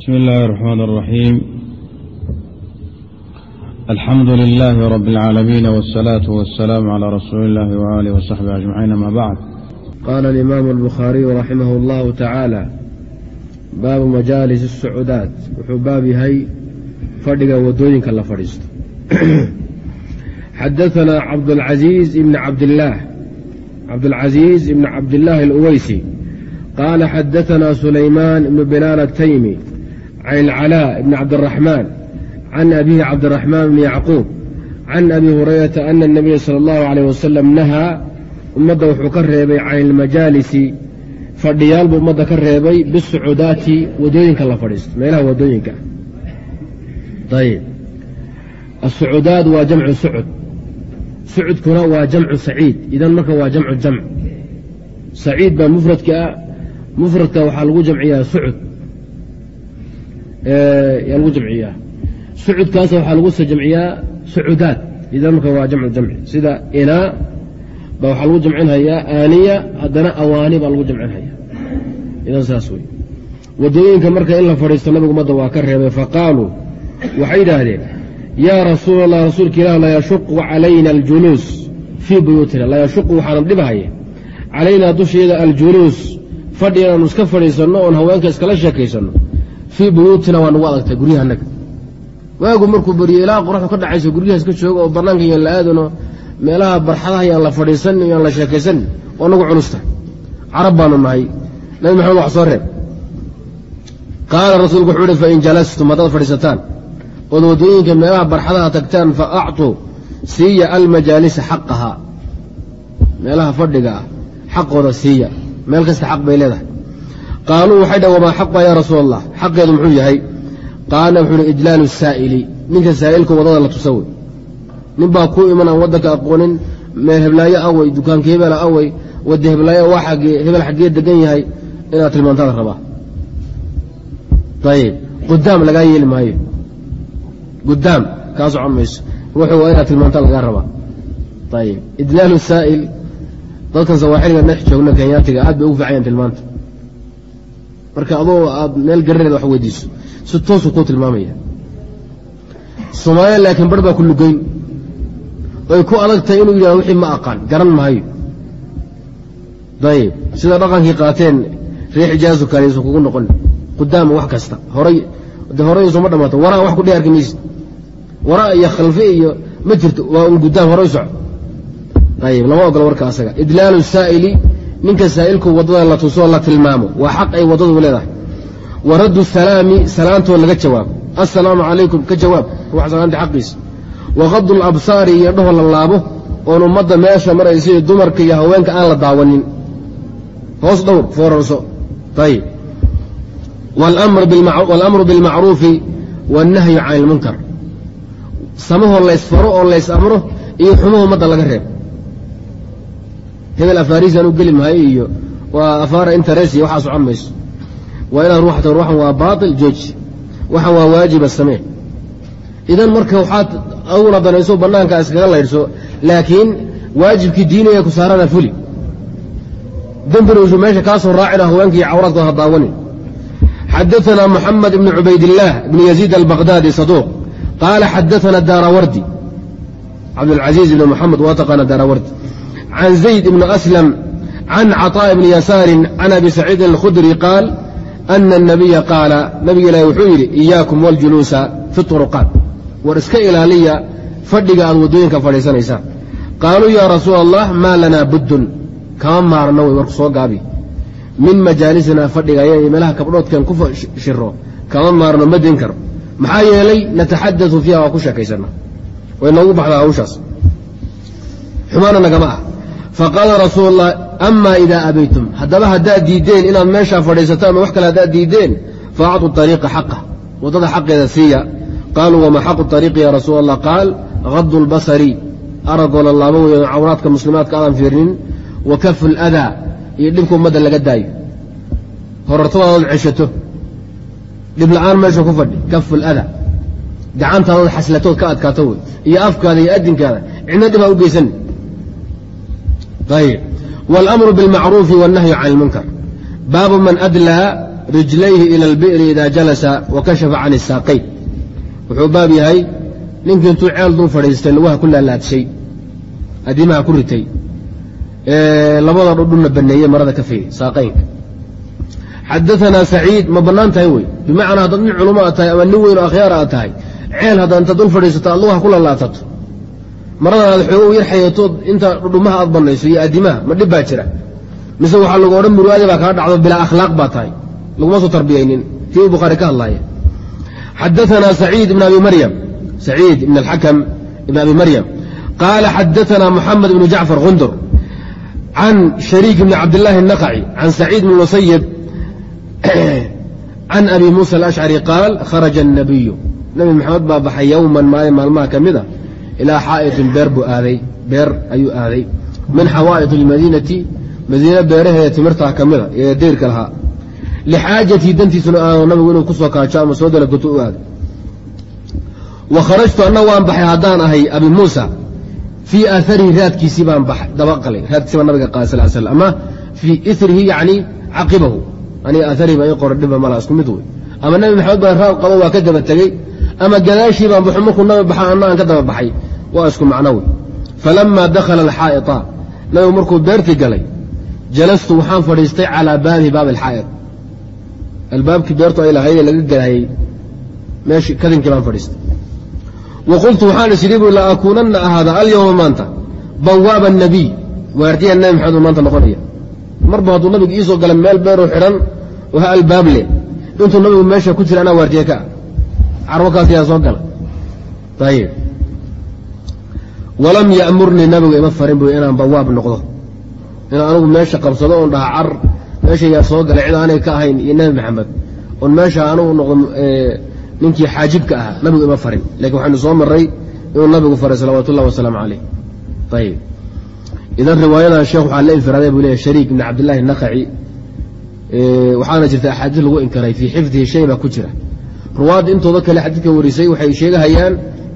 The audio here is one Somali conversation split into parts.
بسم الله الرحمن الرحيم الحمد لله رب العالمين والصلاة والسلام على رسول الله وآله وصحبه أجمعين ما بعد قال الإمام البخاري رحمه الله تعالى baabu majaalis الsucudaat wuxuu baab yahay fadhiga wadooyinka la fadhiisto xadaanaa cabdاlcaziiz ibn cabdilaah cabdاlcaziiz ibn cabdillaahi اluweysi qaala xadaanaa sulaymaan ibn bilaal الtaymi can ilcalaa bni cabdiraxmaan can abihi cabdiraxmaan bni yacquub can abi hurayrata ana anabiya sala allahu calayh wasalam nahaa ummadda wuxuu ka reebay can ilmajaalisi fadhiyaal buu ummadda ka reebay bisucudaati waddooyinka la fadhiisto meelaha waddooyinka ayb asucudaad waa jamcu sucud sucudkuna waa jamcu saciid idan marka waa jamcu jamc saciid baa mufradka ah mufradka waxaa yaa lagu jamciyaa. Sucudkaas waxaa lagu soo jamciyaa sucudaad. Idan marka waa jamcu jamci. Sida inaa ba waxaa lagu jamcinhayaa aaniya haddana awaani baa lagu jamcinhaya idan saas wey waddooyinka marka in la fadhiisto nabigu ummadda waa ka reebay faqaaluu waxay yidhaahdeen yaa rasuul allah rasuulka ilah layashuqu calayna aljuluus fii buyuutina. Layashuqu waxaanan dhibhaya calaynaa dusheeda aljuluus fadhi inaanu iska fadhiisanno oon haweenka iskala sheekaysanno fii buyuutina waa nagu adagtay guryahanaga waagu markuu beriyo ilaa qoraxdu ka dhacayso guryaha iska jooga oo bannaanka yaan la aadano meelaha barxadaha yaan la fadhiisanin yaan la sheekaysanin oo nagu culusta carab baanu nahay. Nabi maxamed wax soo reeb. Qaala rasuulku wuxuu uhi fain jalastum haddaad fadhiisataan ood waddooyinka meelaha barxadaha tagtaan fa actuu siiya almajaalisa xaqahaa. Meelaha fadhiga ah xaqooda siiya. Meel kasta xaq bay leedahay qaaluu waxay dhah wamaa xaqa yaa rasuul allah xaqeedu muxuu yahay qaala wuxuu uhi ijlaalu saa'ili ninka saa'ilka waddada la tusa wey nin baa kuu iman aan waddanka aqoonin meel heblaayo awey dukaanka hebela awey wadda heblaayo waa hebel xaggee degan yahay inaad tilmaantada rabaa ayib qudaam lagaa yeeli maayo gudaam kaa socon mayso waa inaad tilmaanta lagaa rabaa ayib idlaalu saa'il dadkan sawaaxiliga dhex joogno kenyaatiga aad bay ugu fiican tilmaanta marka adoo aad meel garaneed wax weydiiso. Si toosuu kuu tilmaamaya. Soomaaliya laakiin bar baa ku lugeyn. Ay ku adag tahay inuu yidhahdo wixii ma aqaan. Garan maayo. Ayib sida dhaqankii qaateen ree xijaazu kaaliisu kugu noqon. Qudaama wax kasta. Horay de horaynsoma dhamaato waraa wax kudhe arki maysid waraa iyo khalfe iyo ma jirto. Waa un gudaam horay soco. Ayib lama ogola warka asaga. Idlaalu saa'ili ninka saa'ilku waddada la tusoo la tilmaamo. Waa xaq ay waddadu leedahay. Wa raddu salaami salaantoo laga jawaabo assalaamu calaykum ka jawaab. Ruux salaanta xaqiisa waqadu labsaari iyo indhaho la laabo oon ummadda meesha maraysa iyo dumarka iyo haweenka aan la daawanin. Hoos dhowr foorarso. Ayib walamru bilmacruufi wannahyu can ilmunkar samahoo laysfaro oo lays amro iyo xumaho ummadda laga reebo hebel afaariisaan u geli maayo iyo waa afaara interes iyo waxaa socon mayso waa inaad ruuxta ruuxan waa baatil jooji waxan waa waajiba samee idan marka waxaad aduguna danayso bannaanka iskaga laydhso laakiin waajibkii diiniga ku saarana fuli dembinaysu meesha kaa soo raacina haweenkii cawraadkood ha daawanin xadaثna mxamed ibn cubaydillaah ibn yaziid albaqdaadi saduuq qaala xadaثna daarawardi cabdاlcaziiz ibn moxamed waa taqaana daarawardi can zayd ibn aslam can caطاء ibni yasaarin can abi saciidin اlkhudri qaal ana الnabiya qaala nabiga ilaahi wuxuu yidhi iyaakum wاljuluusa fi طuruqaat war iska ilaaliya fadhiga aad waddooyinka fadhiisanaysaan qaaluu yaa rasuul allah maa lanaa buddun kama maarno way warku soo gaabi min majaalisinaa fadhiga iyo meelaha kabdhoodkan ku shiro kama maarno ma din karo maxaa yeelay nataxadau fiiha waa ku sheekaysana way noogu baxdaa hawshaas xumaana nagama ah faqaala rasuul allah amaa idaa abaytum haddaba haddaad diiddeen inaad meeshaa fadhiisataan ama wax kale haddaad diiddeen fa acطu ariiqa xaqa waddada xaqeeda siiya qaaluu wama xaqu ariiqi ya rasuul allah qaal gadu lbasari aragoo la laabo weyo cawraadka muslimaadka aadan fiirinin wa kafu ladaa iyo dhibka ummadda laga daayo horartadaadaad ceshato dhib la'aan meesha ku fadhi kafu lada gacantaadaad xaslatood ka adkaato wey iyo afkaada iyo adinkaada cidna dhibaa u geysan ayb wاlamru biاlmacruufi wاnnahyu can اlmunkar baabu man adlaa rijlayhi ila albi'ri idaa jalasa wa kashafa can isaaqayn wuxuu baab yahay ninkii intuu ceel dul fadhiistay lugaha ku laalaadshay adimaha ku ritay labada dhudhunna baneeyey marada ka fayday saaqaynka xadaanaa saciid ma bannaan tahay wey bimacnaa haddaad nin culamo aad tahay ama nin weyn oo akhyaar aad tahay ceel haddaad intaad dul fadhiisato aad lugaha ku lalaatato maradan aad xoogo yar xayatood inta dhudhumaha aad bannayso iyo adimaha ma dhib baa jira mise waxaa lagu odhan murwaadi baa kaa dhacdo bilaa akhlaaq baa tahay laguma soo tarbiyaynin tii u bukhaari ka hadlaaya xadaanaa saciid ibn abi maryam saciid ibn alxakam ibn abi maryam qaala xadaanaa muxamed ibnu jacfar gundur can shariik bni cabdillaahi الnaqci can saciid bn musayib can abi muusa alashcari qaal kharaja الnabiyu nabi maxamed baa baxay yowman maalin maalmaha ka mida ilaa xaa'iطin beer buu aaday beer ayuu aaday min xawaa'id اlmadiinati madiine beeraheeda timirtaa ka mida ee deyrka lahaa lixaajatii dantiisuna aano nabigu inuu ku kaajo ama soo dalagoto u aaday wa kharajtu anna waan baxay haddaan ahay abi muusa fii aarihi raadkiisii baan dabaqalay raadkiisi nabiga qaada sal slam ama fii irihi yani caqibahu aniga aarihi baa ii qora dhiba mala isku mid wey ama nabi maxamed baan raad qabo waa ka daba tegey ama gadaashii baan baxo markuu nabi baxa anna aan ka daba baxay waa isku macno wey falamaa dakhala alxaa'ita nabigu markuu beertii galay jalastu waxaan fadhiistay calaa baabi baabi alxaa'id albaabkii beertu ay lahaydee laga galaayey meeshii kadinkii baan fadhiistay. Wa qultu waxaan is idhi bu la akuunanna ahaada alyowma maanta bawaaba nabiy waardiya nabi maxamed uu maanta noqonaya. Marba hadduu nabigu iisoo gala meel beeroo xidhan oo albaab leh. Intuu nabigu meesha ku jira anaa waardiye ka ah. Carwakaas yaa soo gala. Ayib walam ya'murnii nabigu ima farin bu inaan bawaab noqdo. Inaan anugu meesha qabsado oon dhaha car meesha yaa soo galay cid ka ahayn iyo nebi maxamed oon meesha anugu noqdo ninkii xaajibka ahaa nabigu ima farin. Lakin waxaynu soo maray inuu nabigu faray salawaat ullahi wasalaamu calayh. Ayib idan riwaayadan sheekh waxaa la infiraaday buu leeyahy shariik ibn cabdillahi naqaci waxaana jirta axaadiis lagu inkaray fii xifdihi shay baa ku jira. Ruwaadda intooda kale xadiidka warisay waxay sheegahayaan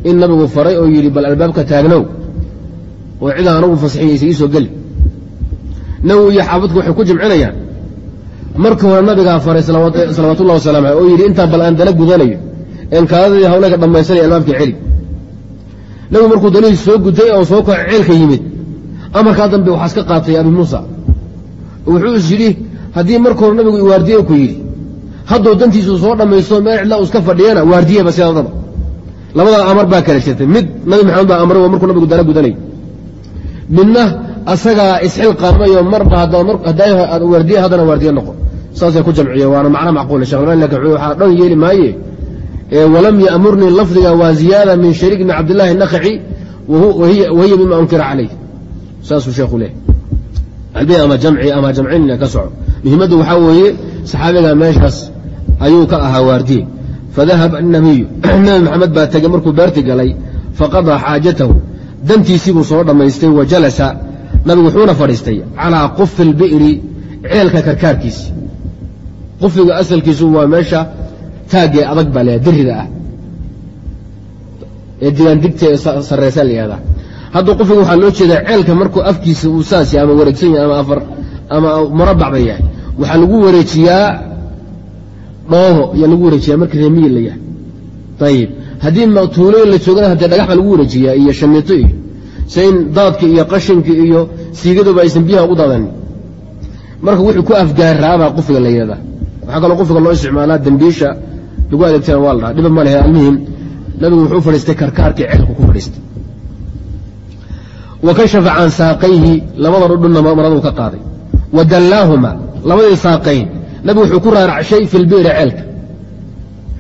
in nabigu faray oo yidhi bal albaabka taagnow oo cidaan anugu fasixiyeysa iisoo geli nabigu iyo xaafadku waxay ku jimcinayaan. Marka hore nabigaa faray salawaatullahi wasalam aleh oo yidhi intaan bal aan dala gudanayo een kaadadii hawlaka dhammaysanaya celi. Nabigu markuu dalihii soo gutay oo soo koca ceelka yimid amarkaa dambe waxaa iska qaatay abi muusa. Wuxuu is yidhi haddii marka hore nabigu waardiye ku yidhi hadduu dantiisu soo dhammaysto meel cidla u iska fadhiyana waardiyeba sidaadaba labada amar baa kala jirtay mid nabi maxamed baa amray markuu nabigu dala gudanay. Midna asagaa isxilqaamayo marba waardiye haddana waardiye noqo. Saasay ku jamciye waana macno macquul shekh alban laakiin waxaa dhan yeeli maaye walam yamurnii lafdiga waa ziyaada min shariik bni cabdillahi nakaci wahiya mima unkira calayh saasuu sheekhu leehay albi ama jamci ama jamcinna ka soco. Muhimaddu waxaa weeye saxaabiga meeshaas ayuu ka ahaa waardiye fadahaba nabiyu nabi maxamed baa tegey markuu beerti galay faqadaa xaajatahu dantiisii buu soo dhammaystay wa jalasa nabigu wuxuuna fadhiistay calaa qufi اlbi'ri ceelka karkaarkiisi qufiga asalkiisu waa meesha taagee adag baa leeyahay dirida ah ee digaandigta ee sarreysa la yihahdaa hadda qufiga waxaa loo jeedaa ceelka markuu afkiisa uu saas yahay ama wareegsan yahay ama afar ama murabac ba yahay waxaa lagu wareejiyaa dhoobo ayaa lagu wareejiyaa markii reemiyi la yahay. Ayib haddii tuulooyin la joogana haddee dhagax baa lagu wareejiyaa iyo shamiito iyo se in daadka iyo qashinka iyo siigaduba aysan biyaha ugu daadanin marka wuxuu ku afgaaraabaa qufiga la yihahdaa waxaa kaloo qufiga loo isticmaalaa dembiisha lagu adeegtana waa la dhaha dhiba ma lehe almuhim nabigu wuxuu fadhiistay karkaarkii ceelku ku fadhiistay. Wa kashafa can saaqayhi labada dhudhunna maraduu ka qaaday. Wa dallaahuma labadii saaqayn nabigu wuxuu ku raaracshay fi lbi'ri ceelka.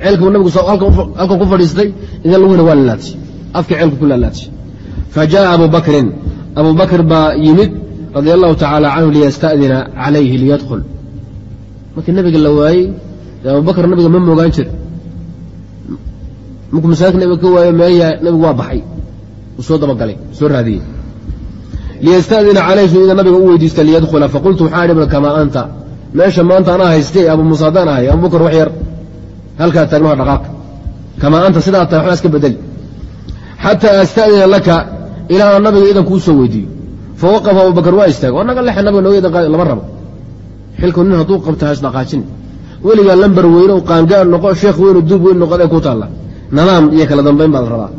Ceelkuu nabigu halkan ku fadhiistay idan laguhina waa lalaadsi afka ceelku ku lalaadsi fa jaءa abu bakrin. Baa yimid radia allahu tacaala canhu liyasta'dina calayhi liyadkhul. Markii nabiga la waayey abu bakr nabiga ma moogaan jir. Markuu masaajidka nabiga ka waayo meeya nabigu waa baxay. Uu soo dabagalay soo raadiyey liyastadina calayh su ida nabiga u weydiista liyadkhula faqultu waxaa idhi kamaa anta meesha maanta anaa haystay abu muusa haddaan ahay abubakar wax yar halkaa taagmaha dhaqaaqa kamaa anta sidaa tahay waxbaa iska bedeli xataa asta'dina laka ilaa nabiga idan kuu soo weydiiyo. Fawaqafa abubakar waa istaagay waa naga lexe nabiga nooga idan qaadi lama rabo. Xilku nin hadduu qabta ha isdhaqaajin weligaa lambar weyno qaangaan noqo sheekh weyno duub weyn noqodee ku taalla. Nadaam iyo kala dambayn baa la rabaa.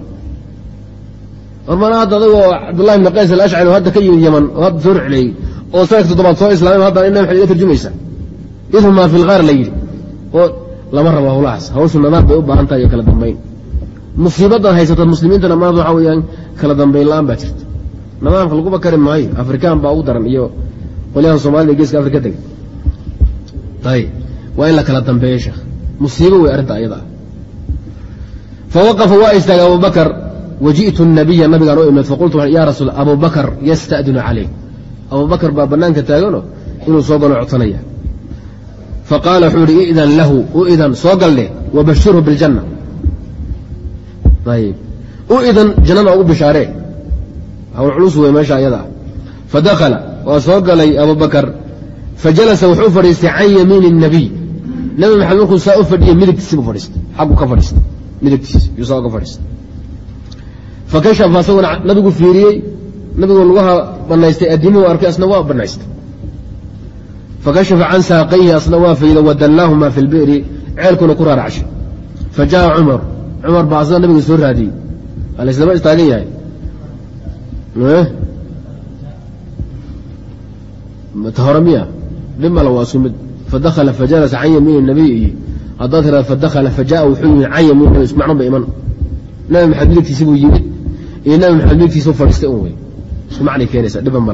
Hormana hadda adagoo cabdullahi ibni qays alashcari oo hadda ka yimid yaman oo hadda soo rucleeyey oo sanadka toddobaad soo islaamay hadda ina maxaad iga tarjumaysa idhumaa fi lgaar la yidhi. Oo lama rabo hawlahaas. Hawshu nadaam bay u baahan tahay iyo kala dambayn musiibadaad haysata muslimiintana maanta waxaa weeyaan kala dambayn la'aan baa jirta. Nidaamka laguba kari maayo. Afrikaan baa ugu daran iyo qolyahan somalida geeska afrika degay ayb waa in la kala dambeeyo sheekh. Musiibo wey arrinta ayada ah. Fawaqafa waa istaagay abubakar waji'tu nabiya nabigaan u imid faqultu ya rasuul abubakar yasta'dinu calayk. Abubakar baa bannaanka taagano inuu soo galo faqaala wuxuu ihi idan lahu u idan soo galle wabashirhu biljanna u idan jannada ugu bishaaree hawl culus wey meesha ayada ah fadakhala waa soo galay abubakar fajalasa wuxuu fadhiistay can yamiini الnabiy nabi maxamed markuu saa u fadhiyey midigtiisibu fadhiistay xaggu ka fadhiistay midigtiis yuu saa uga fadhiistay fakashafa asaguna nabigu fiiriyey fakashafa can saaqayhi asna waa fayda wadallaahumaa fi lbi'ri ceelkuna ku raaracshay fajaءa cumar cumar baa asna nabiga soo raadiyey alaslama istaagan yahay hore miya dhib male waa isku mid fajalasa can yamiini nabiy iyo haddaad tiraad fadakhala fajaءa wuxuu yimid can yamiin nabi isku macno ba iman nabi maxamed midigtiisi buu yimid iyo nabi maxamed midigtiisa fadhiistay un wey isku macnay keenaysa dhiban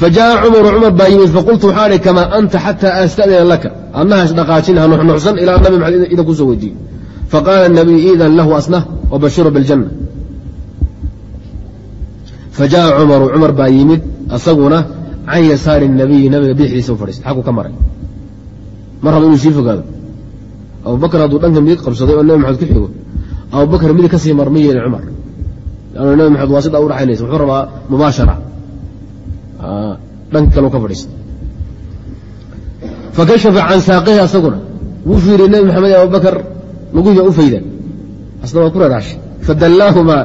fajaءa cumaru cumar baa yimid faqultu waxaa ihi kamaa anta xataa astadina laka adnaha isdhaqaajin ha nuxnuxsan ilaa nabi maxamed idan kusoo weydiiyo faqaala nabiy idan lahu asna wabashiru biاljanna fajaءa cumaru cumar baa yimid asaguna can yasaari nabiyi nabiga bidiisa u fadhiistay xaggu ka maray mar raba inuu sii fogaado abubakar hadduu dhanka midig qabsaday oo nabi maxamed ku xigo abubakar midig ka sii mar ma yeelin cumar lannu nabi maxamed waa sidaa u dhaxaynaysa wuxuu rabaa mubaashara dhanka kale u ka fadhiistay fakashafa can saaqihi asaguna wuu fiiriyey nabi maxamed iyo abubakar luguhiiba u fayda. Asna waa ku raraashay fadallaahumaa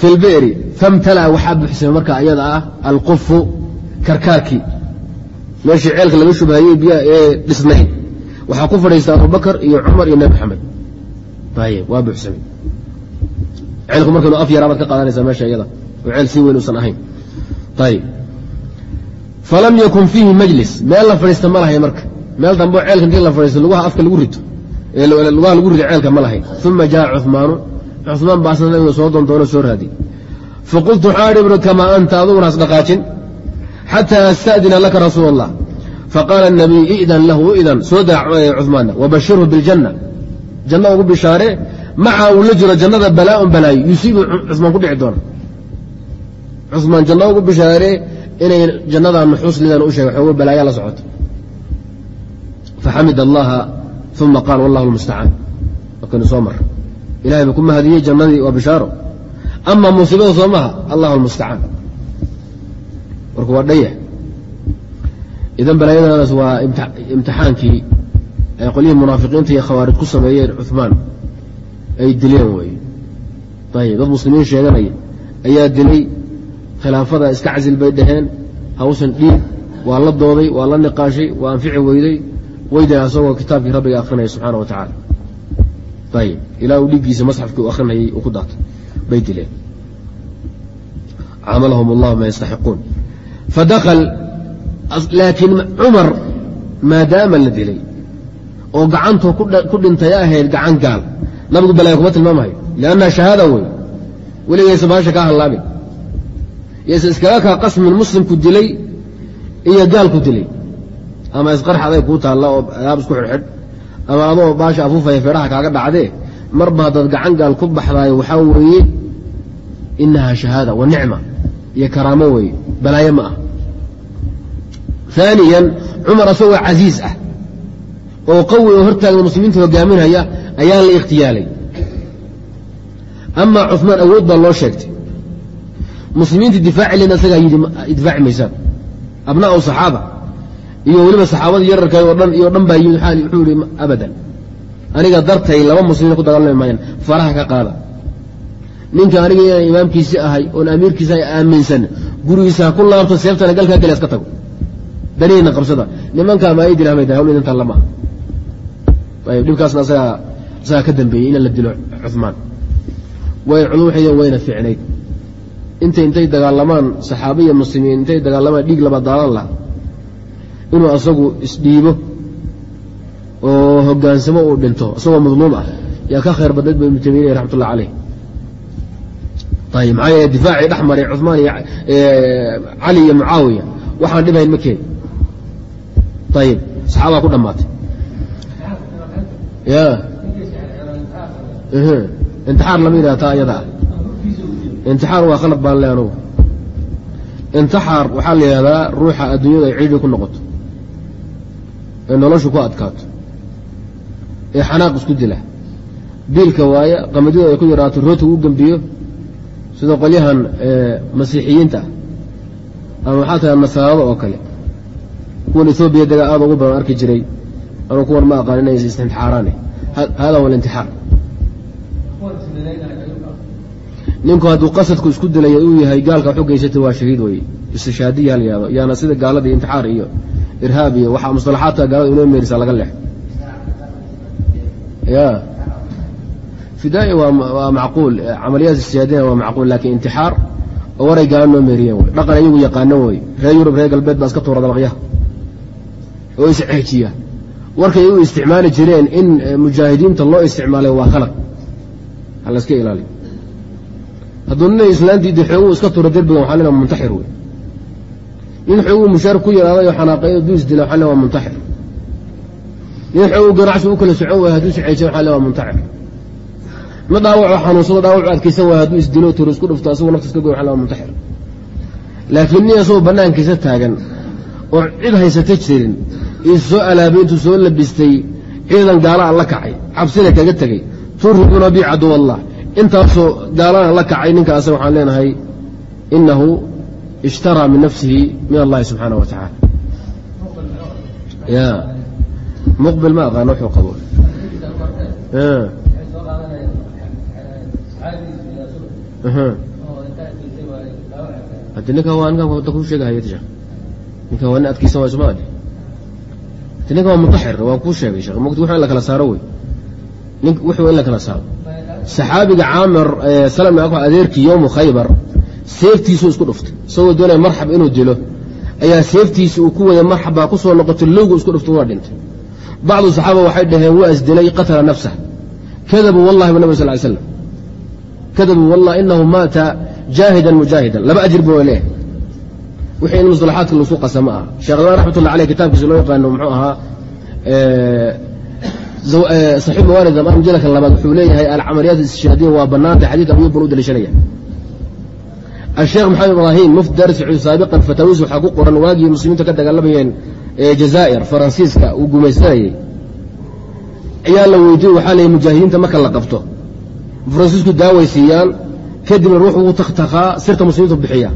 fi lbi'ri famtala'a waxaa buxsamay marka iyada ah alqufu karkaarkii. Meeshii ceelka laga shubahayey biyaha ee dhisnayd. Waxaa ku fadhiista abubakar iyo cumar iyo nabi maxamed. Waa buuxsamay ceelku markaynu af yaraa ka qaadanaysaa meesha iyada oo ceel sii weyn uusan ahayn. Ayb falam yakun fiihi majlis. Meel la fadhiista ma lahayn marka. Meel dambe oo ceelka intii la fadhiisto lugaha afka lagu rito. Lugaha lagu rito ceelka ma lahayn. Uma jaa cumaanu cumaan baasna nabiga soo doondoono soo raadiy faqultu waxaa kamaa anta? Aduguna hasdhaqaajin xataa asta'dina laka rasuul allah faqaala nabiy idan lahu idan. Soo daa cumaanna wabashirhu biljanna. Janna ugu bishaare maca uu la jiro jannada balaaun balaayo yusiibu cumaan ku dhici doona cumaan janna ugu bishaare inay jannada nuxuus lidan u sheegay xoogo balaaya la socoto. Faxamid allaha uma qaal wallahu lmustacaan markaynu soo mar. Ilahay buu ku mahadiyey jannadii waa bishaaro. Ama musiibada soo allahu lmustacaan marka waa dhaya. Idan balaayadaas waa imtixaankii ay qolyihii munaafiqiinta iyo khawaarij ku sameeyeen cumaan ay dileen weye ayb dad muslimiin sheeganaya ayaa dilay khilaafada iska casil bay dhaheen hawshan dhiig waa la dooday waa la niqaashay waa anfici weyday weyday asagoo kitaabkii rabbiga akrinaya subxaana wa tacaala. Ayb ilaa uu dhiiggiisa masxafkii u akrinayay uu ku daatay bay dileen. Camalahum allah ma yastaxiquun. Fadakal laakiin cumar maadaama la dilay oo gacantoo ku dhintay ahayd gacan gaal. Nabigu balaya kuma tilmaamayo liannaha shahaada wey weligaysa baasha kaa hallaabin yse iskaga kaa qasmin muslimku dilay iyo gaalku dilay. Ama isqarx aday kuu taalla oo adaab isku xidhxidh ama adoo baasha afuufaya feedhaha kaaga dhacdee marba haddaad gacan gaal ku baxdaayo waxaa weeye inaha shahaada wa nicma iyo karaamo weeye balaayo ma ah. Aaniyan cumar asagoo casiiz ah oo qawi oo hortaagna muslimiinta hogaaminaya ayaa la ikhtiyaalay amaa cumaan awood baa loo sheegtay muslimiinta difaaci len asagaa yidhi difaaci maysaan abnaau saxaaba iyo weliba saxaabadii yararka oo dhan iyo dhan baa yimid wuxuu yihi abadan aniga dartay laba muslimiin ku dagaalami maayaan faraha ka qaada. Ninka aniga inaan imaamkiisi ahay oon amiirkiisa aaminsan gurigiisa ku laabto seeftana galkaa geli aska tago. Danihiina qabsada nimankaa maa idin hamay hawl idintan lama ayb dhibkaasna isagaa ka dambeeyey in la dilo cumaan way waxay wayna fiicnayd intay intay dagaalamaan saxaabiya muslimiin intay dagaalamaan dhiig laba daalan laha inuu asagu isdhiibo oo hogaansamo uu dhinto isagoo madluum ah. Yaa ka khayr badnayd ba ibnu taymiya raxmatullah caleyh ayb maxaa yeele difaacii dhex maray cumaan iyo cali iyo mucaawiya. Waxaan dhibayn ma keeni ayib saxaabaa ku dhammaatay. Ya intixaar lama yidhaha taa iyada ah intixaar waa khalad baan le anugu. Intixaar waxaa la yidhahdaa ruuxa adduunyadu ay cidhi ku noqoto ee noloshu ku adkaato ee xanaaq isku dila. Biilka waaye qamadyadu ay ku yaraato rooti u gembiyo sida qolyahan masiixiyiinta ah ama waxaa tahay nasaarado oo kale. Kuwan etoobiya dagaa aad ugu badan arki jiray anuu kuwan ma aqaan inay istintixaaraane hada huwa alintixaar ninku hadduu qasadku isku dilaya uu yahay gaalka wax u geysatay waa shahiid weye istishaadiya yihahdo yaana sida gaalada intixaar iyo irhaab iyo waxaa mustalaxaadka gaalada inoo meerisaa laga leex. Ya. Fidaaya waa macquul. Camaliyaad istihaadina waa macquul laakiin intixaar oo waray gaala noo meeriyeen wey dhaqan ayagu yaqaano wey reer yurub reer galbeed baa iska tuura dabaqyaha oo isceejiya warkay u isticmaali jireen in mujaahidiinta loo isticmaalay waa khalad. Ha layska ilaaliyo hadduu nina islaantiidi xooguu iska tuura derbigan waxaa lena muntaxir wey nin xooguu mushaar ku yaraaday oo xanaaqeeyo hadduu isdila waxaa le waa muntaxir. Nin xooguu ganacsi u kala socon waaya hadduu isceejiya waxaa le waa muntaxir. Ma dhaawaco xanuunsado dhaawacu adkaysan waaya hadduu isdilo tur isku dhufto asagoo nafta iska goy waxaa le muntaxir. Laakiin nin asagoo bannaankiisa taagan oo cid haysata jirin is soo alaabay intuu soo labistay ciidan gaalaa la kacay cabsina kaga tegey turhibuuna bi caduw intaasoo gaalana la kacay ninka asaga waxaan leenahay inahu ishtaraa min nafsihi min allahi subxaana wa tacaala. Ya muqbil ma aqaano wuxuu qabo hadi ninka waa ninkan wada ku sheegahaya ninkan waa nin adkaysan waay soma ninka waa muntaxir waa kuu sheegay sheekh mugti wuxuu in la kala saaro wey. Wuxuu in la kala saaro saxaabiga caamir salm adeerkii yowmu khaybar. Seeftiisuu isku dhuftay. Isagoo doonaya marxab inuu dilo ayaa seeftiisi uu ku wada marxab baa ku soo noqotay lowgu isku dhuftay waa dhintay. Bacdu saxaaba waxay dhaheen waa isdilay qatala nafsah. Kadabuu wallahi bu sal slam kadabuu wallah inahu maata jaahidan mujaahidan. Laba ajir buu leeyahay. Wixii in musalaxaadka lasu qasa ma aha sheekh alban aleyh kitaabkiisa loo yaqaano muxuu ahaa saxiib mawaalid ama mujalaka labaad wuxuu leeyahay alcamaliyaat istishhaadiya waa banaanta xadiid abuyub bun u daliishanaya asheekh maxamed ibraahim mufti daar sacuud saabiqan fataawiis waxaa ku qoran waagii muslimiinta ka dagaalamayeen jazaa'ir faransiiska uu gumaysanayey ayaa la weydiiyey waxaa leeyay mujaahidiinta marka la qabto faransiisku daaway siiyaan kadibna ruux wuu takhtakhaa sirta muslimiintu bixiya.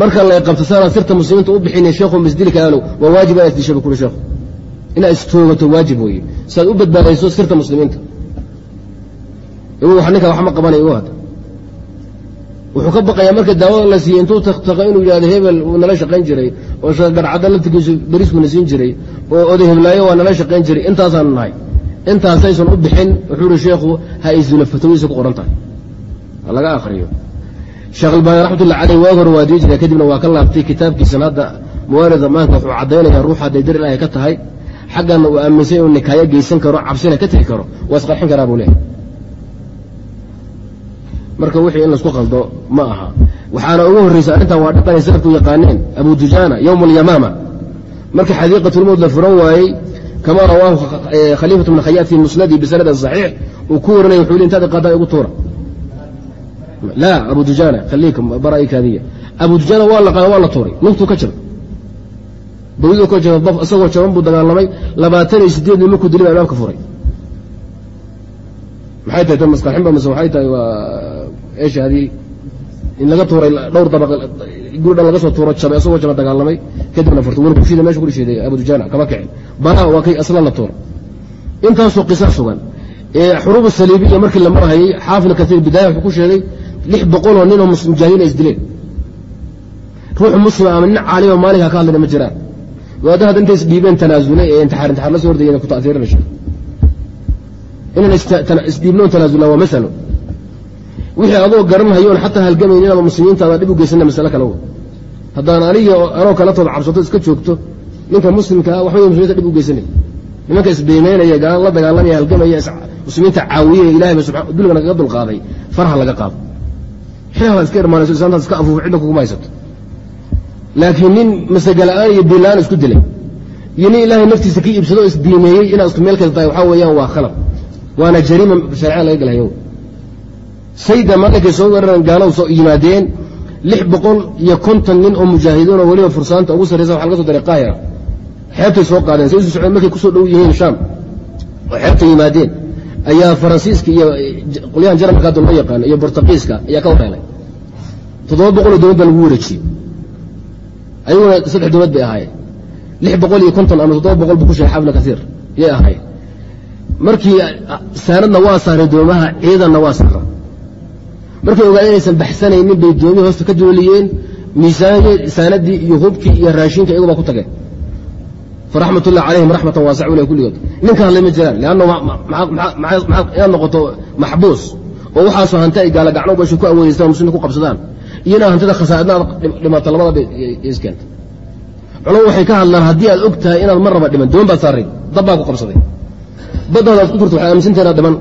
Marka lay qabto saanaan sirta muslimiinta u bixinay sheekhu masdilka aalow waa waajib inaad isdisha bu kuri sheekhu inaad istoogato waajib weeye si aad u badbaadayso sirta muslimiinta. Igu ninka wax ma qabanay igu hadda wuxuu ka baqayaa marka daawada la siiyey intuu takhtaqa inuu yidhahdo hebel wuu nala shaqayn jiray oo garcadda laftigiisu beriiskuuna siin jiray oo oday heblaayo waa nala shaqayn jiray intaasaanu nahay. Intaasaysan u bixin wuxuu ihi sheekhu ha isdilo fatawadiisa ku qoran tahay. Ha laga akriyo sheekh albaani raxmatullah caleyh waag hore waa dii kadibna waa ka laabtay kitaabkiisan hadda muwaalida maanka wuxuu caddaynaya ruux hadday dar ilaahay ka tahay xaggana uu aaminsan inuu nikaayo geysan karo cabsina ka tegi karo waa isqarxin karaa buu leehay marka wixii in la isku qaldo ma aha. Waxaana ugu horreysa arrintan waa dhaqanay salafku yaqaaneen abu dujaana yowm alyamaama marka xadiiqatulmowd la furan waayey kama rawaahu khaliifatu bn khayaat fi musnadi bisanadin saxiix uu ku warinaya wuxuu li intaad qaadaan igu tuura. Laa abu dujaana khaliika bara kaadiya abu dujaana waa la tuuray lugtuu ka jabay bawiduu ka jabay baf isagoo jaban buu dagaalamay labaatan iyo sideed nin markuu dilay baa imaamka furay. Maxay tahay tan masqarxinba mise waxay tahay waa eeshaadii in laga tuuray dhowr dabaq guri laga soo tuuro jabay isagoo jaba dagaalamay kadibna furtay. Weli kushida meesha ku dhisheeday abu dujaana kama kicin. Banaa waa kay aslan la tuuray intaasoo qisa sugan xuruub saliibiya markii la marhayay xaafid kaiir bidaaya wuxuu ku sheegay lix boqoloo ninoo mujaahidiin ay isdileen ruuxu muslima ama nin caalima maalinka ka hadlayna ma jiraan waada hadda intay isdhiibeen tanaasulay ee intixaar intixaar la soo hordayeen ku ta'siirinayso inaan isdhiibnoon tanaasulaan waa masalo wixii adoo garanhayoon xataa halgamayn inaad muslimiinta adaa dhib u geysana masale kale haddaan aniga anoo kala tood cabsato iska joogto ninka muslimkaa waxbay muslimiinta dhib u geysanay nimanka isbeymeynaya gaal la dagaalamaya halgamaya muslimiinta caawiye ilahay ba dulga nagaga dulqaaday. Farha laga qaado. Xilaa iska irmaanayso islaamtaas iska afuufo cidda kuguma laakiin nin masagala-aan iyo diinla-aan isku dilay. Iyo nin ilaahay naftiisa ka iibsado o isdiimeeyey inaad isku meel kasta tahay waxaa weeyaan waa khalad waana jariima shareecada laga galahayo sayda markay soo weeraran gaalow soo yimaadeen lix boqol iyo konton nin oo mujaahidiin oo weliba fursaanta ugu sarraysa waxa laga soo daray qaahira. Xeebtay soo qaadeen say isu socdeen markay ku soo dhow yihiin shaam. Oo xeebta yimaadeen. Ayaa faransiiska iyo qolyahan jarmalka hadda loo yaqaano iyo bortuqiiska ayaa ka wareelay toddoba boqoloo dowlad baa lagu wareejiyey ayaguna saddex dowlad bay ahaayeen lix boqol iyo konton ama toddoba boqol buu ku sheegay xabna kasiir yay ahaayeen markii saanadna waa saareen doomaha ciidanna waa saara markay ogaadeen inaysan baxsanaynin bay doomihii hoosta ka dooliyeen miisaanadii saanadii iyo hubkii iyo raashinka iyagu baa ku tageen faraxmat ullah calayhim raxmatan waasic ule kulligood ninka hadlay ma jiraan leanna inaad noqoto maxbuus oo waxaasoo hanti ay gaala gacno ku awoodaysan muslimka ku qabsadaan iyo inaad hantida khasaaidna aad dhimato labadaba iskeenta culamo waxay ka hadlaan haddii aad og tahay inaad mar raba dhiman doon baad saaray dab baa ku qabsaday. Baddaada ad ku turto waxay aaminsantaha dhiman.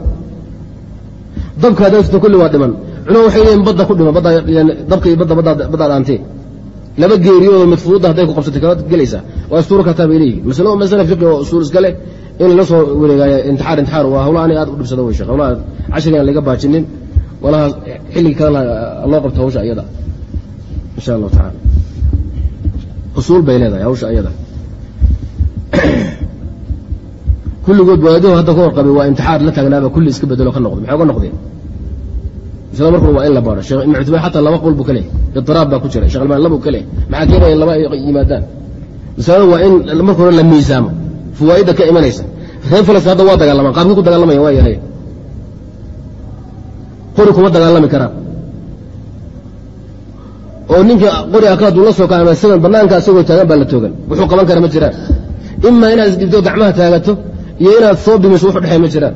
Dabka haddaad turto kulli waa dhiman. Culamo waxay leeyiin badda ku dhiman dabka iyo badda baddaad aantee laba geeriyoodoo mid fududda hadday ku qabsatay kala gelaysaa waa istuuro kartaa bay leeyihiin masalo masale fiqi oo usuul iska in lala soo wareegaayo intixaar intixaar. Waa hawla ani aad u dhibsado wey sheekh. Cashrigan laga baajinin walaha xilligii kalena loo qabto hawsha iyada. Insha allahu tacaala usuul bay leedahay hawsha iyada. Kulligood waadaho hadda ka warqabay waa intixaar la taagnaaba kulli iska bedelo ka noqday maxay uga noqdeen? Isla markuna waa in la baaro sheekh ibn cuthmaan xataa laba qowl buu ka idiraab baa ku jira shekh almaan labuu ka maxaa keenaya laba yimaadaan. Masalada waa in marka hore la miisaamo. Fawaa'idda ka imanaysa. Reer falastin hadda waa dagaalamaan qaabkii ku dagaalamaya waa yahay qori kuma dagaalami karaan. oo ninka qori aka hadduu la soo kaama isagan bannaanka isagoo taagan baa la toogan. Wuxuu qaban kara ma jiraan. Imaa inaad isdhibto gacmaha taagato iyo inaad soo bimiso wuxu dhexeey ma jiraan.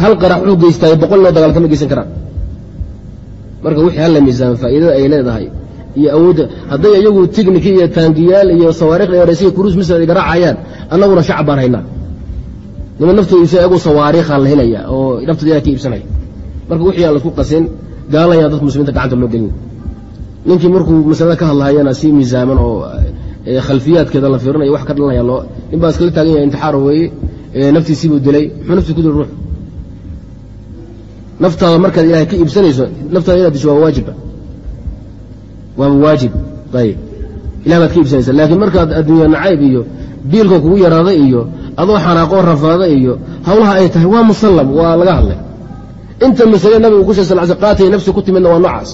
Hal qarax wuxuu geystaayo boqol noo dagaalka ma geysan karaan. Marka wixii halla miisaama faa'iidada ay leedahay iyo awoodda. Hadday iyagu tigniki iyo taangiyaal iyo sawaariikh dheeraysiya kuruus misr ay garaacayaan annaguna shacab baan haynaa. Niman naftooda iibsa iyagu sawaariikhaan la helaya oo naftooda yaa ka iibsanaya marka wixii aan la isku qasin gaalayaan dadka muslimiinta gacanta loo gelin. Ninkii markuu masalada ka hadlahayana si miisaaman oo khalfiyaadkeeda la fiirinayo wax ka dhalanaya loo nin baa iskala taagan yahay intixaar weeye naftiisiibuu dilay muxuu naftiis ku dili ruux? Naftaada markaad ilahay ka iibsanayso naftaada inaad disho waa waajiba waaba waajib ayib. Ilah baad ka iibsanaysa laakiin markaad adduunya nacayb iyo biilka kugu yaraada iyo adoo xanaaqoo rafaada iyo hawlaha ay tahay waa musallam waa laga hadlay inta masale nabigu ku sal sl qaatay nafsi ku timidna waa noocaas.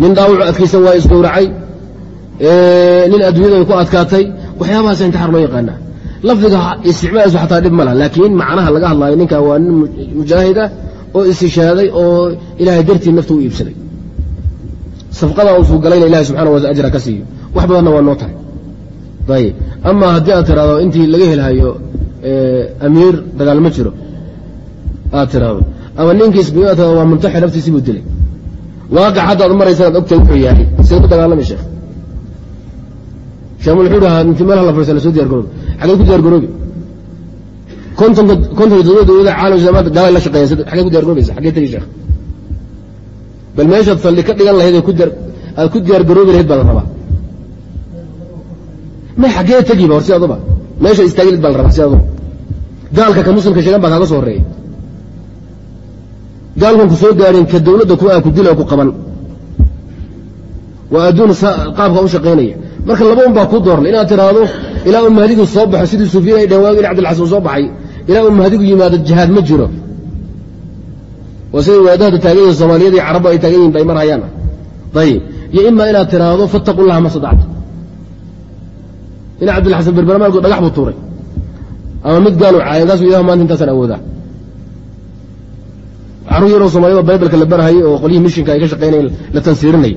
Nin dhaawacu adkaysan waa isgowracay nin adduunyada ku adkaatay. Waxyaabahaas intixaar loo yaqaanaa lafdiga isticmaalkiisu xataa dhib ma laha laakiin macnaha laga hadlaayo ninka waa nin mujaahida oo istishaaday oo ilaahay dartii nafta u iibsaday. Safqada uusuu galayna ilahay subxana wa ajra ka siiyo. Wax badanna waa noo tahay. Ayib ama haddii aad tiraahdo intii laga helhayo amiir dagaal ma jiro. Aad tiraahdo ama ninkii isbiyo aad tirado waa muntaxir naftiisii buu dilay. Waaqac haddaad maraysa ad ogtahay wuxuu yahay. See ku dagaalami sheekh. Sheekh wuxuu dhahaa inti meelaha la fadhiisa la soo diyar garoobi. Xagee ku diyar garoobi? Kontonka kontonka todoba dowladda caalam islaamaad gaalay la shaqeeya xagee ku diyar garoobaysa xagee tegi sheekh. Bal meeshaad faldhi ka dhigan lahayd aad ku diyaar garoobi lahayd baa la rabaa. May xaggee tegiba hor si aduba meesha istaagilid baa la rabaa si aduba gaalka ka muslimka sheegan baa kaaga soo horreeyay gaalkan ku soo gaadhin ka dawladda ku aa ku dila ku qaban. Waa adduun qaabka u shaqaynaya. Marka laba baa kuu doorlay inaad tiraahdo ilaa u mahdigu soo baxo sidii suufiyan ay dhaheen waagi in abdilxasan soo baxay ilaa uu mahdigu yimaado jihaad ma jiro. Waa siday waadahda taagan yihiin soomaaliyad iyo carabba ay taagan yihiin bay mar hayaan ayib iyo imaa inaad tiraahdo fattaqu llaha ma sadactu in cabdilxasan berbermaalku dhagax buu tuuray. Ama mid gaalu caaya kaasu ilah maanta intaasaan awoodaa carruur yaroo soomaaliyada baybalka la barahayay oo qolyihii mishinka ay ka shaqaynayeen la tansiirinayay